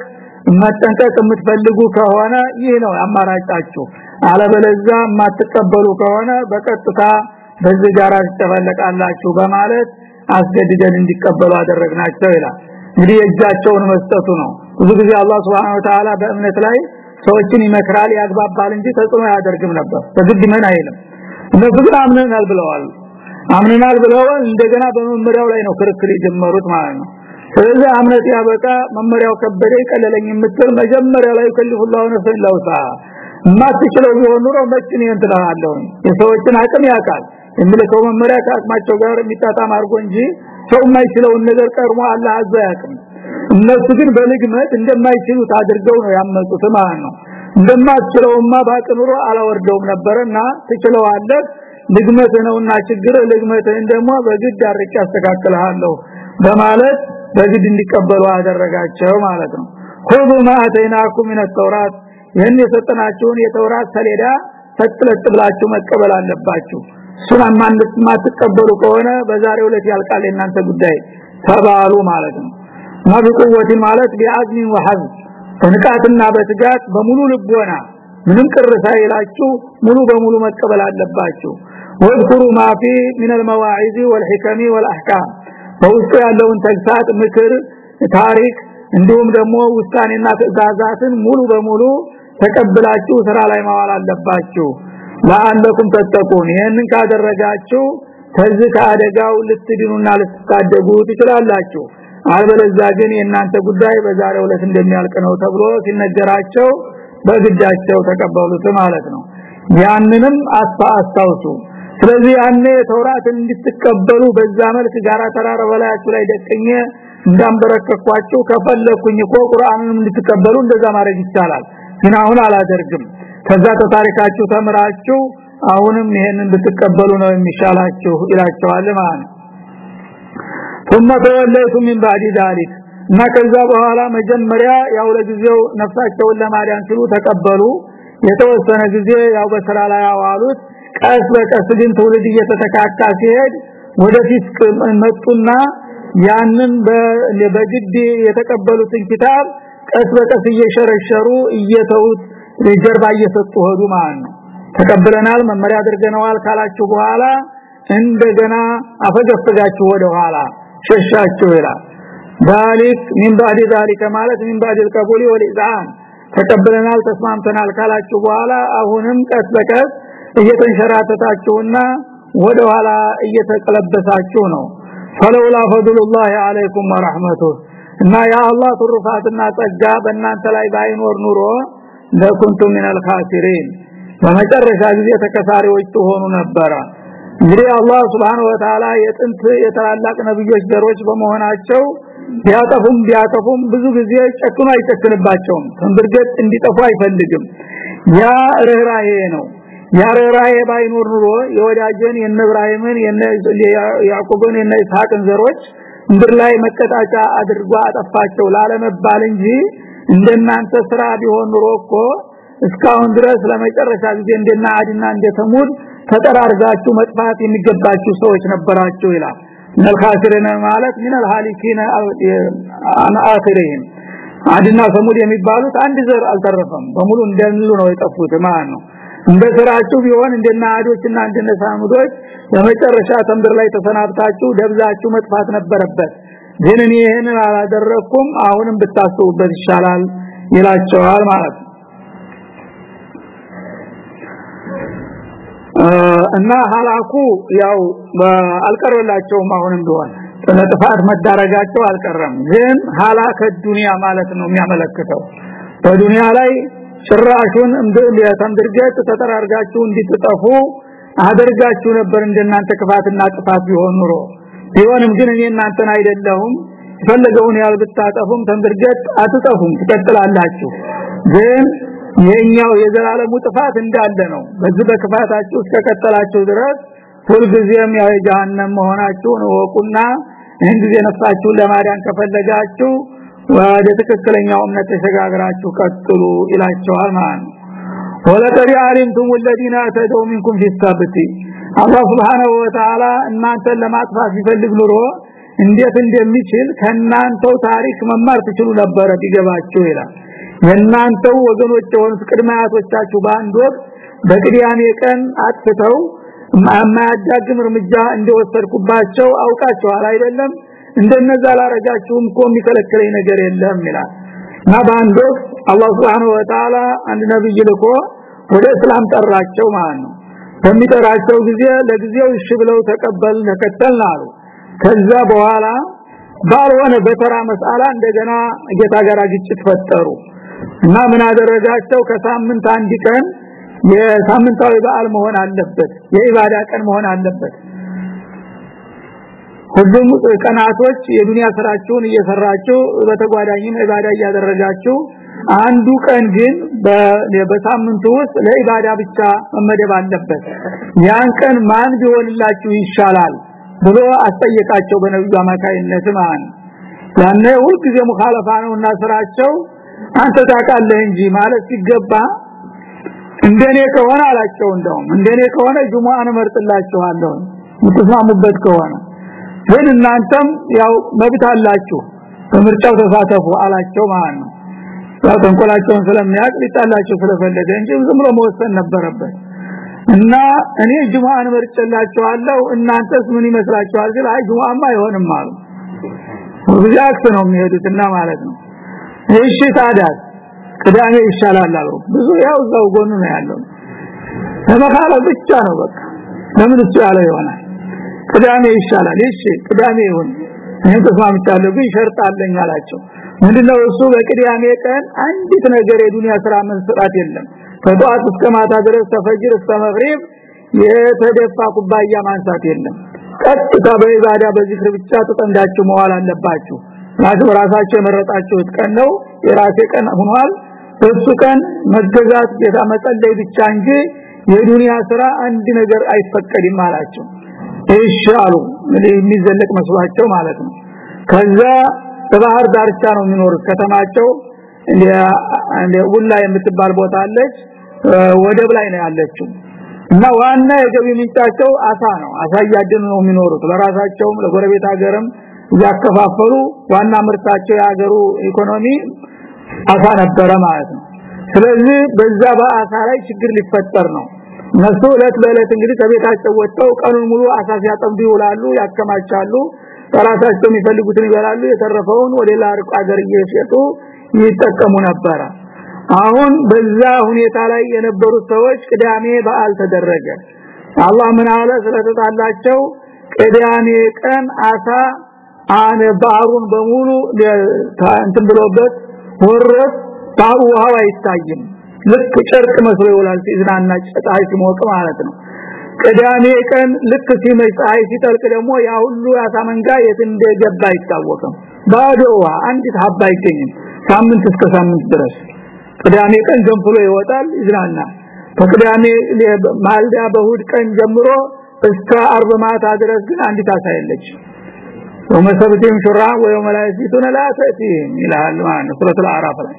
B: መጠንቀቅ የምትፈልጉ ከሆነ ይህ ነው አማራጫችሁ። አለበለዛ የማትቀበሉ ከሆነ በቀጥታ በዚህ ጋር ተፈለቃላችሁ በማለት አስገድደን እንዲቀበሉ አደረግናቸው ይላል። እንግዲህ እጃቸውን መስጠቱ ነው ብዙ ጊዜ አላህ Subhanahu Ta'ala በእምነት ላይ ሰዎችን ይመክራል ያግባባል እንጂ ተጽዕኖ ያደርግም ነበር። በግድ ምን አይልም። እነሱ ግን አምነናል ብለዋል። አምነናል ብለው እንደገና በመመሪያው ላይ ነው ክርክር የጀመሩት ማለት ነው። ስለዚህ አምነት ያበቃ መመሪያው ከበደ ቀለለኝ የምትል መጀመሪያ ላይ ከልሁላው ነፍስን ለውሳ። ማትችለው ቢሆን ኑሮ መችን ይንትላለው የሰዎችን አቅም ያውቃል። የሚልከው መመሪያ ከአቅማቸው ጋር የሚጣጣም አድርጎ እንጂ ሰው የማይችለውን ነገር ቀርሞ አላህ አዘ ያቅም እነሱ ግን በልግመት እንደማይችሉት አድርገው ነው ያመጡት ማለት ነው። እንደማትችለውማ ባቅ ኑሮ አላወርደውም ነበርና ትችለዋለህ። ልግመት ነውና ችግር ልግመትህን ደግሞ በግድ አርቄ አስተካክልሃለሁ በማለት በግድ እንዲቀበሉ አደረጋቸው ማለት ነው። ሁሉ ማአተይናኩም ምን ተውራት ይህን የሰጠናችሁን የተውራት ሰሌዳ ተጥለጥ ብላችሁ መቀበል አለባችሁ። እሱን ማትቀበሉ ከሆነ በዛሬው ዕለት ያልቃል የናንተ ጉዳይ ተባሉ ማለት ነው ማብቁወት ማለት ቢአዝም ወሐዝ በንቃትና በትጋት በሙሉ ልቦና ምንም ቅርሳ ይላችሁ ሙሉ በሙሉ መቀበል አለባችሁ። ወድኩሩ ማፊ من المواعظ والحكم والاحكام በውስጡ ያለውን ተግሳጥ ምክር ታሪክ እንዲሁም ደግሞ ውሳኔና ትዕዛዛትን ሙሉ በሙሉ ተቀብላችሁ ስራ ላይ ማዋል አለባችሁ። ለአንደኩም ተጠቁን ይህንን ካደረጋችሁ ከዚህ ከአደጋው ልትድኑና ልትታደጉ ትችላላችሁ። አልበለዚያ ግን የእናንተ ጉዳይ በዛሬው ዕለት እንደሚያልቅ ነው ተብሎ ሲነገራቸው በግዳቸው ተቀበሉት ማለት ነው። ያንንም አስታውሱ። ስለዚህ ያኔ ተውራትን እንድትቀበሉ በዛ መልክ ጋራ ተራራ በላያችሁ ላይ ደቀኘ እንዳንበረከኳችሁ ከፈለኩኝ እኮ ቁርአንን እንድትቀበሉ እንደዛ ማድረግ ይቻላል። ግን አሁን አላደርግም። ከዛ ተታሪካችሁ ተምራችሁ አሁንም ይሄንን ብትቀበሉ ነው የሚሻላችሁ ይላቸዋል ማለት ثم توليتم من بعد ذلك እና ከዛ በኋላ መጀመሪያ ያው ለጊዜው ነፍሳቸውን ለማዳን ሲሉ ተቀበሉ የተወሰነ ጊዜ ያው በስራ ላይ ያዋሉት ቀስ በቀስ ግን ትውልድ እየተተካካ ሲሄድ ወደፊት መጡና ያንን በግድ የተቀበሉትን ኪታብ ቀስ በቀስ እየሸረሸሩ እየተውት ጀርባ እየሰጡ ሄዱ ማለት ነው ተቀብለናል መመሪያ አድርገናል ካላችሁ በኋላ እንደገና አፈገፈጋችሁ ወደ ኋላ ሸሻችሁ ይላል ذلك من بعد ذلك ማለት من بعد القبول والاذعان ተቀብለናል ተስማምተናል ካላችሁ በኋላ አሁንም ቀስ በቀስ እየተንሸራተታችሁና ወደ ኋላ እየተቀለበሳችሁ ነው ፈለውላ ፈድሉላህ አለይኩም ወራህመቱሁ እና ያ አላህ ትሩፋትና ጸጋ በእናንተ ላይ ባይኖር ኑሮ ለኩንቱም ሚነል ካሲሪን በመጨረሻ ጊዜ ተከሳሪዎች ትሆኑ ነበረ እንግዲህ አላህ Subhanahu Wa Ta'ala የጥንት የታላላቅ ነብዮች ዘሮች በመሆናቸው ቢያጠፉም ቢያጠፉም ብዙ ጊዜ ጨክኖ አይጨክንባቸውም። ተንብርገት እንዲጠፉ አይፈልግም። ያ ርህራሄ ነው። ያ ርህራሄ ባይኖር ኑሮ የወዳጀን የነ ኢብራሂምን የነ ዘሮች ምድር ላይ መቀጣጫ አድርጎ አጠፋቸው ላለመባል እንጂ እንደናንተ ስራ ቢሆን ኑሮ እኮ እስካሁን ድረስ ለመጨረሻ ጊዜ እንደና አድና እንደተሙድ ተጠራርጋችሁ መጥፋት የሚገባችሁ ሰዎች ነበራችሁ ይላል ነልካሲረነ ማለት ምን الهالكين عن اخرهم አድና ሰሙድ የሚባሉት አንድ ዘር አልተረፈም በሙሉ እንደሉ ነው የጠፉት ማለት ነው እንደ ስራችሁ ቢሆን እንደና አዶችና እንደነ ሳሙዶች ለመጨረሻ ተምድር ላይ ተሰናብታችሁ ደብዛችሁ መጥፋት ነበረበት ግን እኔ ይሄንን አላደረኩም አሁንም ብታስቡበት ይሻላል ይላቸዋል ማለት ነው እና ሐላኩ ያው አልቀረላቸውም አሁንም ቢሆን። ለጥፋት መዳረጋቸው አልቀረም። ግን ሐላከ ዱንያ ማለት ነው የሚያመለክተው። በዱንያ ላይ ጭራሹን እንደተንድርገት ተጠራርጋችሁ እንድትጠፉ አደርጋችሁ ነበር እንደናንተ ክፋትና ጥፋት ቢሆን ኑሮ። ቢሆንም ግን እኔ እናንተን አይደለሁም። ፈለገውን ያህል ብታጠፉም ተንድርገት አትጠፉም። ትቀጥላላችሁ። ግን የኛው የዘላለሙ ጥፋት እንዳለ ነው በዚህ በክፋታችሁ እስከቀጠላችሁ ድረስ ሁልጊዜም ያው የጀሃነም መሆናችሁን ወቁና ይህን ጊዜ ነፍሳችሁን ለማዳን ከፈለጋችሁ ወደ ትክክለኛው እምነት ተሸጋግራችሁ ቀጥሉ ይላቸዋል ማለት ነው ወለቀድ አሊምቱም الذين اتدوا منكم في السبت አላህ Subhanahu Wa Ta'ala እናንተን ለማጥፋት ሲፈልግ ኑሮ እንዴት እንደሚችል ከናንተው ታሪክ መማር ትችሉ ነበር ቢገባችሁ ይላል የናንተው ወገኖች የሆኑት ቅድማያቶቻችሁ በአንድ ወቅት በቅዲያሜ ቀን አጥተው ማያዳግም እርምጃ እንደወሰድኩባቸው አውቃቸዋል አይደለም? እንደነዛ ላረጋችሁም እኮ የሚከለክለኝ ነገር የለም ይላል። እና በአንድ ወቅት አላህ Subhanahu Wa አንድ ነብይ ልኮ ወደ እስላም ጠራቸው ማለት ነው። በሚጠራቸው ጊዜ ለጊዜው እሺ ብለው ተቀበል ተከተልን አሉ። ከዛ በኋላ ባልሆነ በተራ መስአላ እንደገና ጌታ ጋር ግጭት ፈጠሩ እና ምን አደረጋቸው? ከሳምንት አንድ ቀን የሳምንታዊ በዓል መሆን አለበት የኢባዳ ቀን መሆን አለበት። ሁሉም ቀናቶች የዱንያ ስራችሁን እየሰራችሁ በተጓዳኝም ኢባዳ እያደረጋችሁ አንዱ ቀን ግን በሳምንቱ ውስጥ ለኢባዳ ብቻ መመደብ አለበት። ያን ቀን ማን ቢሆንላችሁ ይሻላል ብሎ አስጠየቃቸው በነብዩ አማካይነት ማለት ያኔ ሁልጊዜ ሙኻለፋ ነውና ስራቸው አንተ ታውቃለህ እንጂ ማለት ሲገባ እንደኔ ከሆነ አላቸው እንደውም እንደኔ ከሆነ ጁሙአን እመርጥላችኋለሁ። የምትስማሙበት ከሆነ ግን እናንተም ያው መብት አላችሁ። በምርጫው ተሳተፉ አላቸው ማለት ነው። ያው ተንኮላቸውን ስለሚያውቅ ሊጣላቸው ስለፈለገ እንጂ ዝም ብሎ መወሰን ነበረበት። እና እኔ ጁሙአን እመርጥላችኋለሁ እናንተስ ምን ይመስላችኋል ግን አይ ጁሙአማ አይሆንም አሉ። ወብዛክት ነው የሚሄዱትና ማለት ነው እሺ ታዲያ ቅዳሜ ይሻላል አሉ ብዙ ያው እዛው ጎኑ ነው ያለው። ተመካለ ብቻ ነው በቃ። ለምን እሱ ያለው ይሆናል? ቅዳሜ ይሻላል። እሺ ቅዳሜ ይሁን። እኔም ተስማምቻለሁ ግን ሸርጥ አለኝ አላቸው። ምንድነው እሱ? በቅዳሜ ቀን አንዲት ነገር የዱንያ ስራ መስራት የለም። ከጧት እስከ ማታ ድረስ ተፈጅር እስከ መግሪብ የተደፋ ኩባያ ማንሳት የለም። ቀጥታ በኢባዳ በዚክር ብቻ ተጠምዳችሁ መዋል አለባችሁ ራሳችሁ የመረጣችሁት ቀን ነው። የራሴ ቀን ሆኗል። እሱ ቀን መገዛት ጌታ መጸለይ ብቻ እንጂ የዱንያ ስራ አንድ ነገር አይፈቀድም አላቸው። እሺ አሉ። የሚዘለቅ መስሏቸው ማለት ነው። ከዛ በባህር ዳርቻ ነው የሚኖሩት ከተማቸው። እንደ ውላ የምትባል ቦታ አለች። ወደብ ላይ ነው ያለችው። እና ዋና የገቢ ምንጫቸው አሳ ነው። አሳ እያደኑ ነው የሚኖሩት። ለራሳቸውም ለጎረቤት ሀገርም ያከፋፈሉ ዋና ምርታቸው የሀገሩ ኢኮኖሚ አሳ ነበረ ማለት ነው። ስለዚህ በዛ በአሳ ላይ ችግር ሊፈጠር ነው። እነሱ እለት በእለት እንግዲህ ከቤታቸው ወጥተው ቀኑን ሙሉ አሳ ሲያጠምዱ ይውላሉ ያከማቻሉ በራሳቸው የሚፈልጉትን ይበላሉ የተረፈውን ወደ ላርቅ ሀገር እየሸጡ ይጠቀሙ ነበረ። አሁን በዛ ሁኔታ ላይ የነበሩት ሰዎች ቅዳሜ በዓል ተደረገ። አላህ ምን አለ? ስለተጣላቸው ቅዳሜ ቀን አሳ አነ ባህሩን በሙሉ እንትን ብሎበት ወረስ ታው ውሃው አይታይም። ልክ ጨርቅ መስሎ ይውላል ሲዝናና ፀሐይ ሲሞቅ ማለት ነው። ቅዳሜ ቀን ልክ ሲመሽ ፀሐይ ሲጠልቅ ደግሞ ያ ሁሉ አሳ የት እንደገባ አይታወቅም። ውሃ አንዲት ሀባ አይገኝም ሳምንት እስከ ሳምንት ድረስ። ቅዳሜ ቀን ገንፍሎ ይወጣል ይዝናና ከቅዳሜ ማልዳ በሁድ ቀን ጀምሮ እስከ አርብ ማታ ድረስ ግን አንዲት አሳ የለች ወመሰብቲም ሹራ ወየውመ ላ ተእቲህም ይላል ማለት ነው። ሱረቱል አዕራፍ ላይ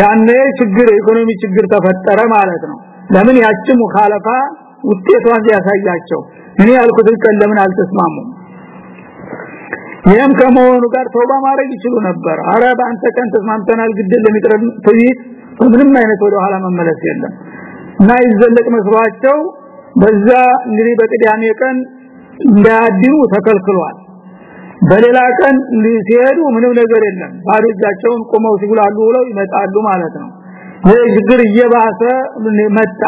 B: ያኔ ችግር ኢኮኖሚ ችግር ተፈጠረ ማለት ነው። ለምን ያቺ ሙኻለፋ ውጤቷን ያሳያቸው? እኔ ያልኩትን ቀን ለምን አልተስማሙም? ይህም ከመሆኑ ጋር ተውባ ማድረግ ይችሉ ነበር። አረ በአንተ ቀን ተስማምተናል ግድል ለሚጥረን ትይት ምንም አይነት ወደ ኋላ መመለስ የለም። እና ይዘለቅ መስሏቸው በዛ እንግዲህ በቅዳሜ ቀን እንዳያድሩ ተከልክሏል በሌላ ቀን ሲሄዱ ምንም ነገር የለም። ባዶ እጃቸውን ቆመው ሲጉላሉ ብለው ይመጣሉ ማለት ነው። ይህ ችግር እየባሰ መጣ።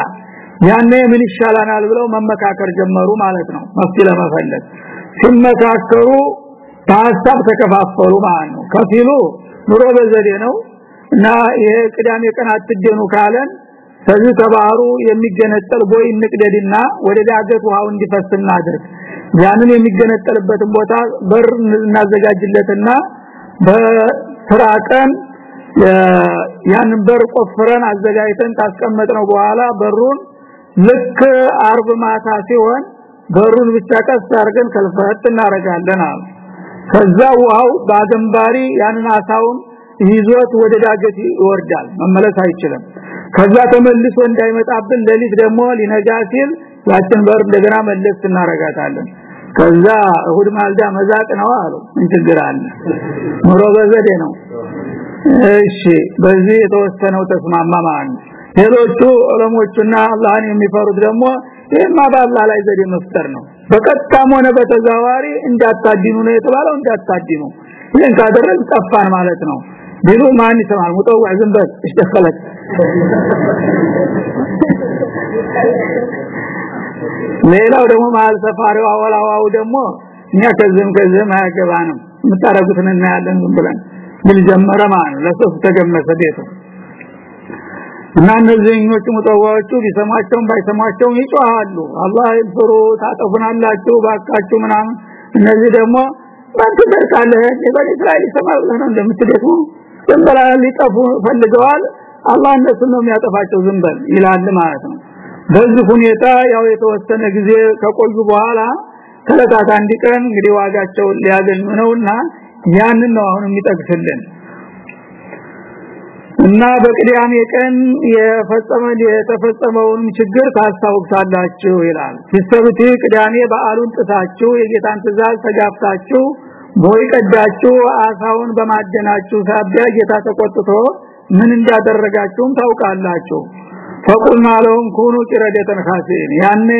B: ያኔ ምን ይሻላናል ብለው መመካከር ጀመሩ ማለት ነው። መፍትሄ ለመፈለግ ሲመካከሩ በሀሳብ ተከፋፈሉ ማለት ነው። ከፊሉ ኑሮ በዘዴ ነው እና ይሄ ቅዳሜ ቀን አትደኑ ካለን ከዚህ ከባህሩ የሚገነጠል ቦይ እንቅደድና ወደ ዳገት ውሃው እንዲፈስ እናድርግ ያንን የሚገነጠልበትን ቦታ በር እናዘጋጅለትና በስራ ያንን በር ቆፍረን አዘጋጅተን ታስቀመጥነው በኋላ በሩን ልክ አርብ ማታ ሲሆን በሩን ብቻ ቀስ አድርገን ከልፈት እናረጋለን አሉ። ከዛ ውሃው ባገንባሪ ያንን አሳውን ይዞት ወደ ዳገት ይወርዳል። መመለስ አይችልም። ከዛ ተመልሶ እንዳይመጣብን ለሊት ደግሞ ሊነጋ ሲል ያችን በር እንደገና መለስ እናረጋታለን ከዛ እሁድ ማልዳ መዛቅ ነው አሉ። ምን ኑሮ በዘዴ ነው። እሺ በዚህ የተወሰነው ተስማማ ማለት ሌሎቹ ዑለሞቹና አላህን የሚፈሩት ደግሞ ይህማ በአላህ ላይ ዘዴ መፍጠር ነው። በቀጥታም ሆነ በተዛዋሪ እንዳታዲኑ ነው የተባለው እንዳታዲኑ። ይህን ካደረግ ጠፋን ማለት ነው። ቢሉ ማን ይሰማል? ሙጠዋ ዝም በል ሌላው ደግሞ መሀል ሰፋሪው አወላዋው ደግሞ እኛ ከዚህም ከዚህም አያገባንም። የምታረጉትን እናያለን ዝም ብለን። ምን ጀመረ ማለት ለሶስት ተገመሰ ቤቱ። እና እነዚህኞቹ ሙጠዋዎቹ ቢሰማቸውም ባይሰማቸውም ይጮሃሉ። አላህ ይፍሩ ታጠፉናላችሁ ባካችሁ ምናምን። እነዚህ ደግሞ ማን ትደርሳለህ የበኒ እስራኤል ይሰማል ነው እንደምትደክሙ ጀንበላ ሊጠፉ ፈልገዋል። አላህ እነሱን ነው የሚያጠፋቸው ዝም በል ይላል ማለት ነው በዚህ ሁኔታ ያው የተወሰነ ጊዜ ከቆዩ በኋላ ከለታት አንድ ቀን እንግዲህ ዋጋቸው ሊያገኙ ነውና ያንን ነው አሁን የሚጠቅስልን። እና በቅዳሜ ቀን የፈጸመ የተፈጸመውን ችግር ታስታውሳላችሁ ይላል። ሲሰብቲ ቅዳሜ በዓሉን ጥሳችሁ የጌታን ትእዛዝ ተጋፍታችሁ ቦይ ቀዳችሁ አሳውን በማደናችሁ ሳቢያ ጌታ ተቆጥቶ ምን እንዳደረጋችሁም ታውቃላችሁ ፈቁልና ለሁም ኩኑ ቂረደተን ኻሲን። ያኔ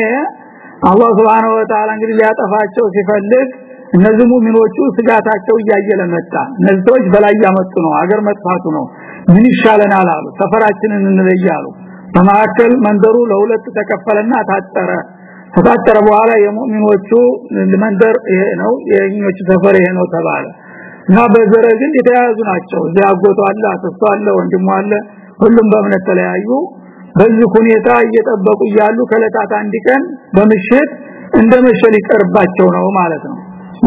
B: አላህ Subhanahu Wa Ta'ala እንግዲህ ሊያጠፋቸው ሲፈልግ እነዚህ ሙእሚኖቹ ስጋታቸው እያየለ መጣ። ሰዎች በላይ ያመጡ ነው አገር መጥፋቱ ነው። ምን ይሻለናል አሉ። ሰፈራችንን እንለያሉ በማከል መንደሩ ለሁለት ተከፈለና ታጠረ። ከታጠረ በኋላ የሙእሚኖቹ መንደር ይሄ ነው የኞቹ ሰፈር ይሄ ነው ተባለ። እና በዘረ ግን የተያያዙ ናቸው። እዚያ አጎቷ አለ አጥቷ አለ ወንድሟ አለ ሁሉም በእምነት ተለያዩ በዚህ ሁኔታ እየጠበቁ እያሉ ከለታት አንድ ቀን በምሽት እንደመሸ ሊቀርባቸው ነው ማለት ነው።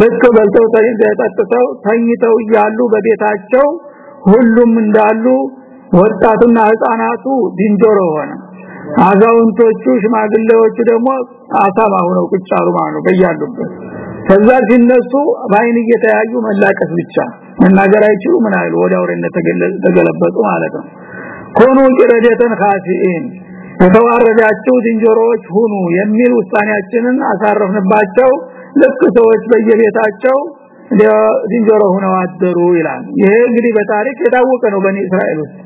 B: ልክ በልተው ተጠጥተው ተኝተው እያሉ በቤታቸው ሁሉም እንዳሉ ወጣቱና ህፃናቱ ድንጆሮ ሆነ። አዛውንቶቹ ሽማግሌዎቹ ደግሞ አሳማ ሆነው ቁጭ አሉ በያሉበት። ከዛ ሲነሱ ባይን እየተያዩ መላቀስ ብቻ መናገር አይችሉ ምን አይሉ? አውሬነት ተገለበጡ ማለት ነው ኮኑ ቂረደተን ኻሲኢን የተዋረዳችሁ ዝንጀሮዎች ሁኑ የሚል ውሳኔያችንን አሳረፍንባቸው። ልክ ሰዎች በየቤታቸው ዝንጀሮ ሆነው አደሩ ይላል። ይሄ እንግዲህ በታሪክ የታወቀ ነው በኒ እስራኤል ውስጥ።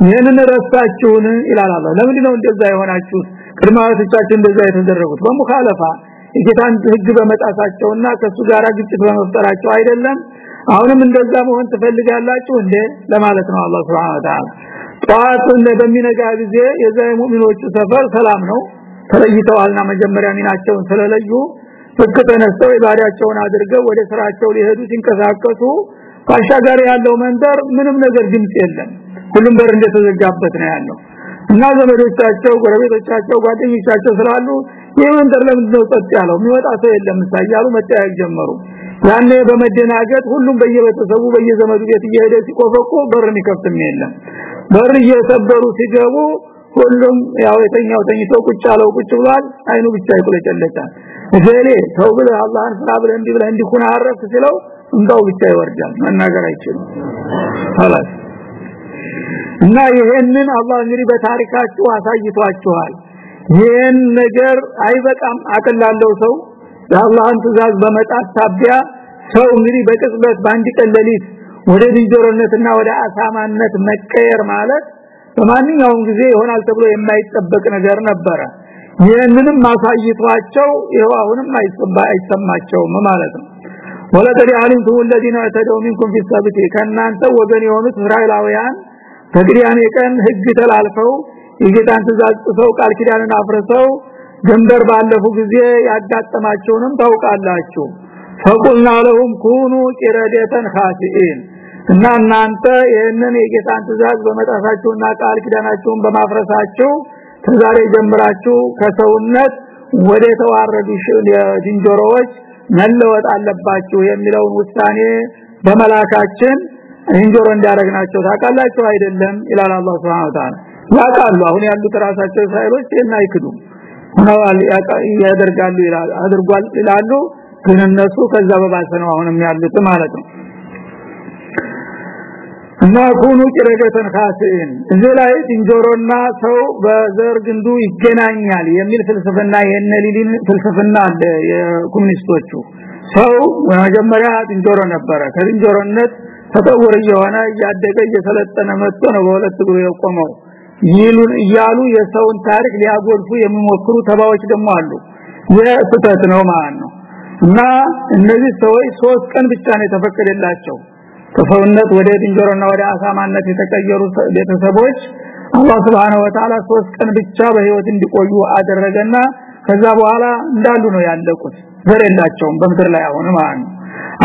B: ይሄንን ረሳችሁን ይላል አላህ። ለምን ነው እንደዛ የሆናችሁ ቅድማዎቻችሁ እንደዛ የተደረጉት። በሙኻለፋ የጌታን ህግ በመጣሳቸውና ከሱ ጋር ግጭት በመፍጠራቸው አይደለም። አሁንም እንደዛ መሆን ትፈልጋላችሁ እንዴ? ለማለት ነው አላህ Subhanahu Wa ጧት በሚነጋ ጊዜ የዛ ሙእሚኖቹ ሰፈር ሰላም ነው። ተለይተዋልና መጀመሪያ ሚናቸውን ስለለዩ ፍክ ተነስተው ኢባዳቸውን አድርገው ወደ ስራቸው ሊሄዱ ሲንቀሳቀሱ ባሻገር ያለው መንደር ምንም ነገር ድምጽ የለም። ሁሉም በር እንደተዘጋበት ነው ያለው። እና ዘመዶቻቸው ጎረቤቶቻቸው ጓደኞቻቸው ስላሉ ይህ መንደር ለምንድን ነው ጸጥ ያለው? የሚወጣ ሰው የለም ሳያሉ መጠያየቅ ጀመሩ ያኔ በመደናገጥ ሁሉም በየቤተሰቡ በየዘመዱ ቤት እየሄደ ሲቆፈቁ በር የሚከፍትም የለም በር እየሰበሩ ሲገቡ ሁሉም ያው የተኛው ተኝቶ ቁጭ ያለው ቁጭ ብሏል አይኑ ብቻ ይቁለጨለጫል እገሌ ሰው ብለ አላህን ፍራ ብለ እንዲህ ብለ እንዲኩን አረፍ ሲለው እንዳው ብቻ ይወርዳል መናገር አይችልም خلاص እና ይሄንን አላህ እንግዲህ በታሪካችሁ አሳይቷችኋል ይሄን ነገር አይበቃም አቀላለው ሰው የአላህን ትእዛዝ በመጣት ታቢያ ሰው እንግዲህ በቅጽበት በአንድ ቀን ሌሊት ወደ ዝንጀሮነትና ወደ አሳማነት መቀየር ማለት በማንኛውም ጊዜ ይሆናል ተብሎ የማይጠበቅ ነገር ነበረ ይህንንም ማሳይቷቸው ይሄው አሁንም አይሰማቸውም ማለት ነው ወለቀድ አሊምቱም الذين اعتدوا منكم في السبت ከናንተ ወገን የሆኑት እስራኤላውያን በቅዳሜ ቀን ህግ ተላልፈው የጌታን ትእዛዝ ጥሰው ቃል ኪዳንን አፍርሰው ድንበር ባለፉ ጊዜ ያጋጠማቸውንም ታውቃላችሁ። ፈቁልና ለሁም ኩኑ ቂረደተን ኻሲኢን። እና እናንተ ይህንን የጌታን ትእዛዝ በመጣሳችሁና ቃል ኪዳናችሁን በማፍረሳችሁ ከዛሬ ጀምራችሁ ከሰውነት ወደ ተዋረዱ ዝንጀሮዎች መለወጥ አለባችሁ የሚለውን ውሳኔ በመላካችን ዝንጀሮ እንዳረግናቸው ታውቃላችሁ አይደለም? ይላል አላህ Subhanahu Wa ያውቃሉ አሁን ያሉት ራሳቸው እስራኤሎች እና ይክዱ ሆነዋል ያደርጋሉ ይላል አድርጓል ይላሉ። ግን እነሱ ከዛ በባሰ ነው አሁንም ያሉት ማለት ነው። እና ኩኑ ቂረደተን ኻሲን እዚህ ላይ ዝንጀሮና ሰው በዘር ግንዱ ይገናኛል የሚል ፍልስፍና የነሊሊን ፍልስፍና አለ የኮሙኒስቶቹ ሰው መጀመሪያ ዝንጀሮ ነበረ። ከዝንጀሮነት ተጠውር የሆነ እያደገ እየሰለጠነ መጥቶ ነው በሁለት እግሩ የቆመው ይሉን እያሉ የሰውን ታሪክ ሊያጎልፉ የሚሞክሩ ተባዎች ደግሞ አሉ። የስተት ነው ማለት ነው። እና እነዚህ ሰዎች ሶስት ቀን ብቻ ነው የተፈቀደላቸው። ከሰውነት ወደ ዝንጀሮና ወደ አሳማነት የተቀየሩ ቤተሰቦች አላህ Subhanahu Wa Ta'ala ሶስት ቀን ብቻ በህይወት እንዲቆዩ አደረገና ከዛ በኋላ እንዳሉ ነው ያለቁት። ዘር የላቸውም በምድር ላይ አሁን ማለት ነው።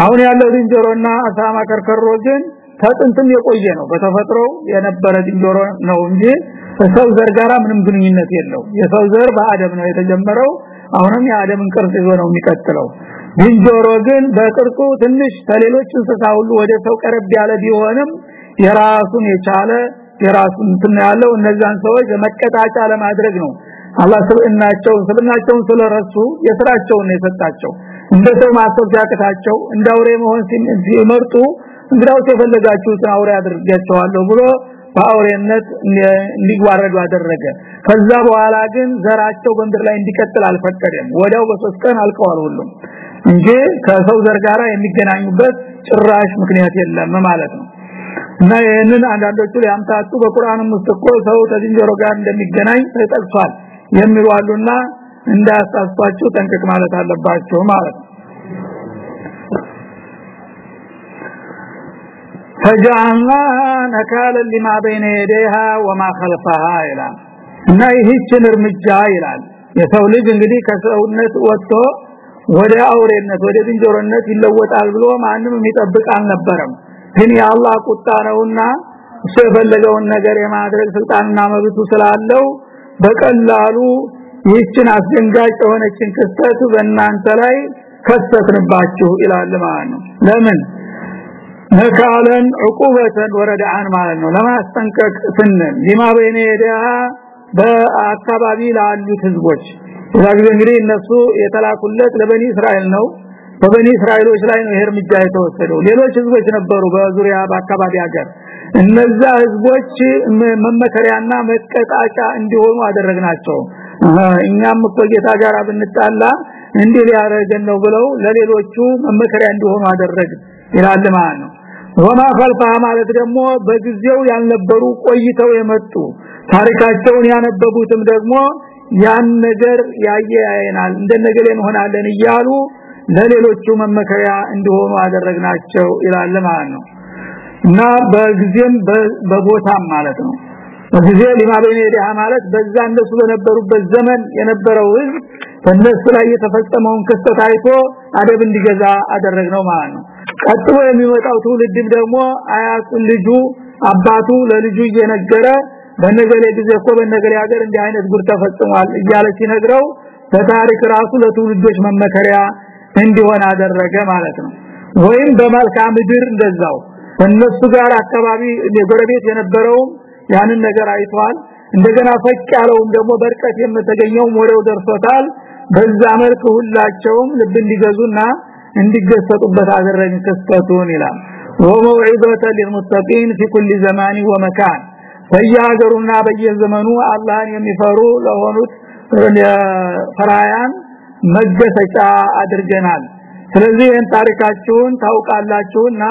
B: አሁን ያለው ዝንጀሮና አሳማ ከርከሮ ግን ከጥንትም የቆየ ነው። በተፈጥሮ የነበረ ዝንጀሮ ነው እንጂ ከሰው ዘር ጋራ ምንም ግንኙነት የለው የሰው ዘር በአደም ነው የተጀመረው። አሁንም የአደምን ቅርጽ ይዞ ነው የሚቀጥለው። ዝንጀሮ ግን በቅርጹ ትንሽ ከሌሎች እንስሳ ሁሉ ወደ ሰው ቀረብ ያለ ቢሆንም የራሱን የቻለ የራሱን እንትን ያለው። እነዛን ሰዎች መቀጣጫ ለማድረግ ነው። አላህ ስብዕናቸው ስብዕናቸውን ስለረሱ የስራቸውን ነው የሰጣቸው። እንደ ሰው ማሰብ ሲያቅታቸው እንደ አውሬ መሆን ሲመርጡ እንግዳውስ የፈለጋችሁትን አውሬ አድርጋቸዋለሁ ብሎ በአውሬነት እንዲዋረዱ አደረገ። ከዛ በኋላ ግን ዘራቸው በምድር ላይ እንዲቀጥል አልፈቀደም። ወዲያው በሶስት ቀን አልቀዋል ሁሉም እንጂ ከሰው ዘር ጋራ የሚገናኙበት ጭራሽ ምክንያት የለም ማለት ነው። እና ይህንን አንዳንዶቹ ሊያምታቱ በቁርአንም ውስጥ እኮ ሰው ከዝንጀሮ ጋር እንደሚገናኝ ተጠቅሷል የሚሉ አሉና እንዳያሳስቷቸው ጠንቅቅ ማለት አለባቸው ማለት فجعلنا نكالا لما بين يديها وما خلفها ይላል እና ይህችን እርምጃ ይላል የሰው ልጅ እንግዲህ ከሰውነት ወጥቶ ወደ አውሬነት ወደ ዝንጀሮነት ይለወጣል ብሎ ማንም የሚጠብቅ አልነበረም ግን የአላህ ቁጣ ነውና እሱ የፈለገውን ነገር የማድረግ ስልጣንና መብቱ ስላለው በቀላሉ ይህችን አስደንጋጭ የሆነችን ክስተት በእናንተ ላይ ከሰትንባችሁ ይላል ማለት ነው ለምን ነካለን ዕቁበተን ወረዳን ማለት ነው። ለማስጠንቀቅ ስንል ሊማ በይነ የዳ በአካባቢ ላሉት ህዝቦች ስለዚህ እንግዲህ እነሱ የተላኩለት ለበኒ እስራኤል ነው። በበኒ እስራኤሎች ላይ ነው እርምጃ የተወሰደው። ሌሎች ህዝቦች ነበሩ በዙሪያ በአካባቢ ሀገር። እነዛ ህዝቦች መመከሪያና መቀጣጫ እንዲሆኑ አደረግናቸው። እኛም እኮ ጌታ ጋር ብንጣላ እንዲህ ሊያረገን ነው ብለው ለሌሎቹ መመከሪያ እንዲሆኑ አደረግ ይላል ማለት ነው ወማ ፈልፋ ማለት ደግሞ በጊዜው ያልነበሩ ቆይተው የመጡ ታሪካቸውን ያነበቡትም ደግሞ ያን ነገር ያያየናል እንደነገሌ እንሆናለን እያሉ ለሌሎቹ መመከሪያ እንዲሆኑ አደረግናቸው ይላል ማለት ነው። እና በጊዜም በቦታም ማለት ነው። በጊዜ ሊማበኔ ዲያ ማለት በዛ እነሱ በነበሩበት ዘመን የነበረው ህዝብ በእነሱ ላይ የተፈጸመውን ክስተት አይቶ አደብ እንዲገዛ አደረግነው ማለት ነው ቀጥሎ የሚመጣው ትውልድም ደግሞ አያቱን ልጁ አባቱ ለልጁ እየነገረ በነገሌ ጊዜ እኮ በነገሌ ሀገር እንዲህ አይነት ጉር ተፈጽሟል እያለ ሲነግረው በታሪክ ራሱ ለትውልዶች መመከሪያ እንዲሆን አደረገ ማለት ነው። ወይም በመልካም ምድር እንደዛው እነሱ ጋር አካባቢ የጎረቤት የነበረው ያንን ነገር አይቷል። እንደገና ፈቅ ያለውም ደግሞ በርቀት የምትገኘው ወሬው ደርሶታል። በዛ መልክ ሁላቸውም ልብ እንዲገዙና እንዲገሰጡበት አደረግን ክስተቱን ይላል ወመውዒዘተ للمتقين في كل زمان ومكان በየሀገሩና በየዘመኑ አላህን የሚፈሩ ለሆኑት ፈራያን መገሰጫ አድርገናል ስለዚህ ይህን ታሪካችሁን ታውቃላችሁና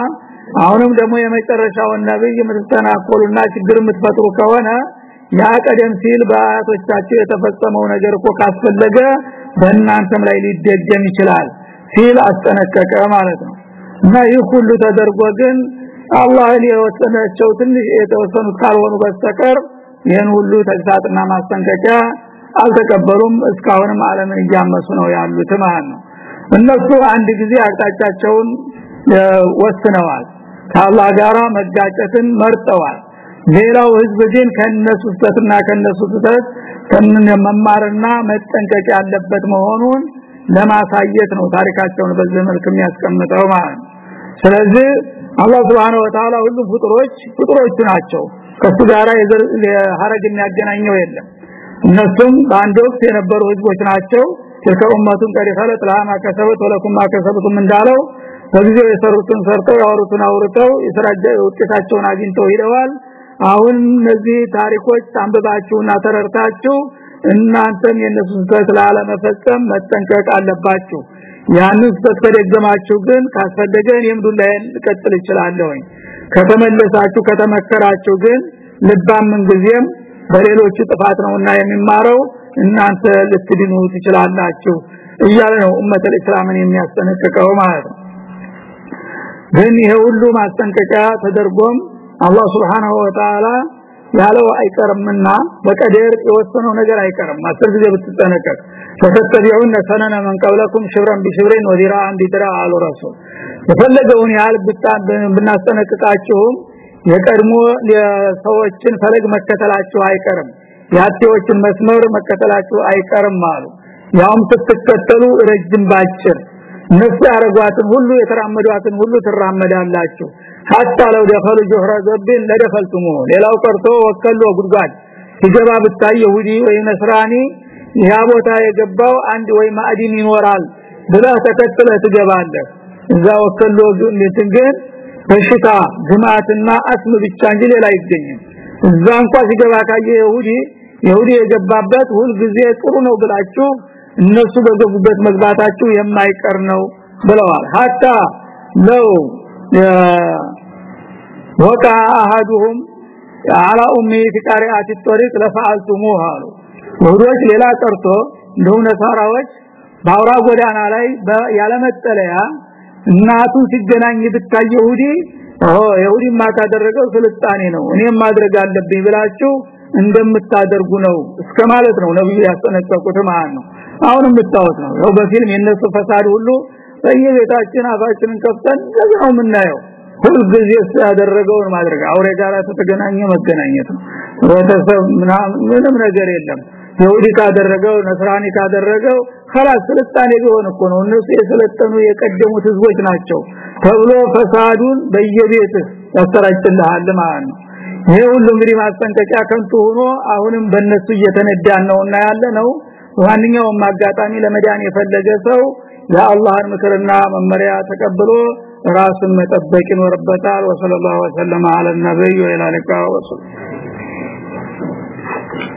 B: አሁንም ደግሞ የመጨረሻውን ነብይ የምትተናኮሉና ችግር የምትፈጥሩ ከሆነ ያ ቀደም ሲል በአያቶቻችሁ የተፈጸመው ነገር እኮ ካስፈለገ በእናንተም ላይ ሊደገም ይችላል ሲል አስጠነቀቀ ማለት ነው። እና ይህ ሁሉ ተደርጎ ግን አላህን የወሰናቸው ትንሽ የተወሰኑት ካልሆኑ በስተቀር ይህን ሁሉ ተግሳጥና ማስጠንቀቂያ አልተቀበሉም። እስካሁንም ዓለምን እያመሱ ነው ያሉት ማለት ነው። እነሱ አንድ ጊዜ አቅጣጫቸውን ወስነዋል። ከአላህ ጋራ መጋጨትን መርጠዋል። ሌላው ህዝብ ግን ከነሱ ስተትና ከነሱ ስተት ከምን መማርና መጠንቀቅ ያለበት መሆኑን ለማሳየት ነው ታሪካቸውን በዚህ መልክ የሚያስቀምጠው ማለት ነው። ስለዚህ አላህ Subhanahu Wa Ta'ala ሁሉም ፍጡሮች ፍጡሮች ናቸው። ከሱ ጋራ የሀረግ የሚያገናኘው የለም። እነሱም በአንድ ወቅት የነበሩ ህዝቦች ናቸው። khalat laha ma kasabat wa lakum ma kasabtum እንዳለው በጊዜው የሰሩትን ሰርተው ያወሩትን አውርተው የስራጀ ውጤታቸውን አግኝተው ሄደዋል አሁን እነዚህ ታሪኮች አንብባችሁና ተረርታችሁ እናንተም የነሱ ስህተት ላለመፈጸም መጠንቀቅ አለባችሁ። ያንን ስህተት ከደገማችሁ ግን ካስፈለገ እኔም ዱላዬን ልቀጥል እችላለሁ ከተመለሳችሁ ከተመከራችሁ ግን ልባም ምን ጊዜም በሌሎቹ ጥፋት ነውና የሚማረው እናንተ ልትድኑ ትችላላችሁ እያለ ነው ኡመተል እስላምን የሚያስጠነቅቀው ማለት ነው። ግን ይሄ ሁሉ ማስጠንቀቂያ ተደርጎም አላህ Subhanahu Wa Ta'ala ያለው አይቀርምና በቀደር የወሰነው ነገር አይቀርም። አስር ጊዜ ብትጠነቀቅ ተተተቢዑን ሰነነ ቀብለኩም ሽብረን ቢሽብሬን ወዲራን ቢድራ አሉ ረሱል። የፈለገውን ያህል ብናስጠነቅቃችሁም የቀድሞ የሰዎችን ፈለግ መከተላችሁ አይቀርም የአቴዎችን መስመር መከተላችሁ አይቀርም አሉ። ያውም ስትከተሉ ረጅም ባጭር እነሱ ያረጓትን ሁሉ የተራመዷትን ሁሉ ትራመዳላችሁ law dakhalu juhra zabbin la dakhaltumu ሌላው ቀርቶ ወከሎ ጉድጓድ ሲገባ ብታይ ይሁዲ ወይ ነስራኒ ያ ቦታ የገባው አንድ ወይ ማዕድን ይኖራል ብለህ ተከትለህ ትገባለህ። እዛ ወከሎ ግን በሽታ ግማትና አስም ብቻ እንጂ ሌላ አይገኝም። እዛ እንኳን ሲገባ ካየ ይሁዲ ይሁዲ የገባበት ሁል ጊዜ ጥሩ ነው ብላችሁ እነሱ በገቡበት መግባታችሁ የማይቀር ነው ብለዋል። ሀታ ለው ወቃ አሐዱሁም على امي في قارئات الطريق لفعلتموه አሉ ወዶች ሌላ ቀርቶ እንደው ነሳራዎች ባውራ ጎዳና ላይ ያለመጠለያ እናቱ ሲገናኝ ብታይ ይሁዲ ኦ ይሁዲ ማታደረገው ስልጣኔ ነው እኔም ማድረግ አለብኝ ብላችሁ እንደምታደርጉ ነው እስከ ማለት ነው ነብዩ ያስጠነቀቁት ማለት ነው አሁንም ብታወት ነው ያው በፊልም የነሱ ፈሳድ ሁሉ በየቤታችን አፋችንን ከፍተን ነው የምናየው ሁሉ ጊዜ ያደረገውን ማድረግ አውሬ ጋር ተገናኘ መገናኘት ነው ወተሰብ ምንም ነገር የለም ይሁዲ ካደረገው ነስራኒ ካደረገው خلاص ስልጣኔ ቢሆን እኮ ነው እነሱ የሰለጠኑ የቀደሙት ህዝቦች ናቸው ተብሎ ፈሳዱን በየቤት ያሰራጭልሃል ማለት ነው ይሄ ሁሉ እንግዲህ ማስጠንቀቂያ ከንቱ ሆኖ አሁንም በእነሱ እየተነዳን ነውና ያለ ነው ዋንኛውም አጋጣሚ ለመዳን የፈለገ ሰው የአላህን ምክርና መመሪያ ተቀብሎ ራሱን መጠበቅ ይኖርበታል። ወሰለላሁ ዐለ ነብዩ ወኢላ ሊቃ ወሰለም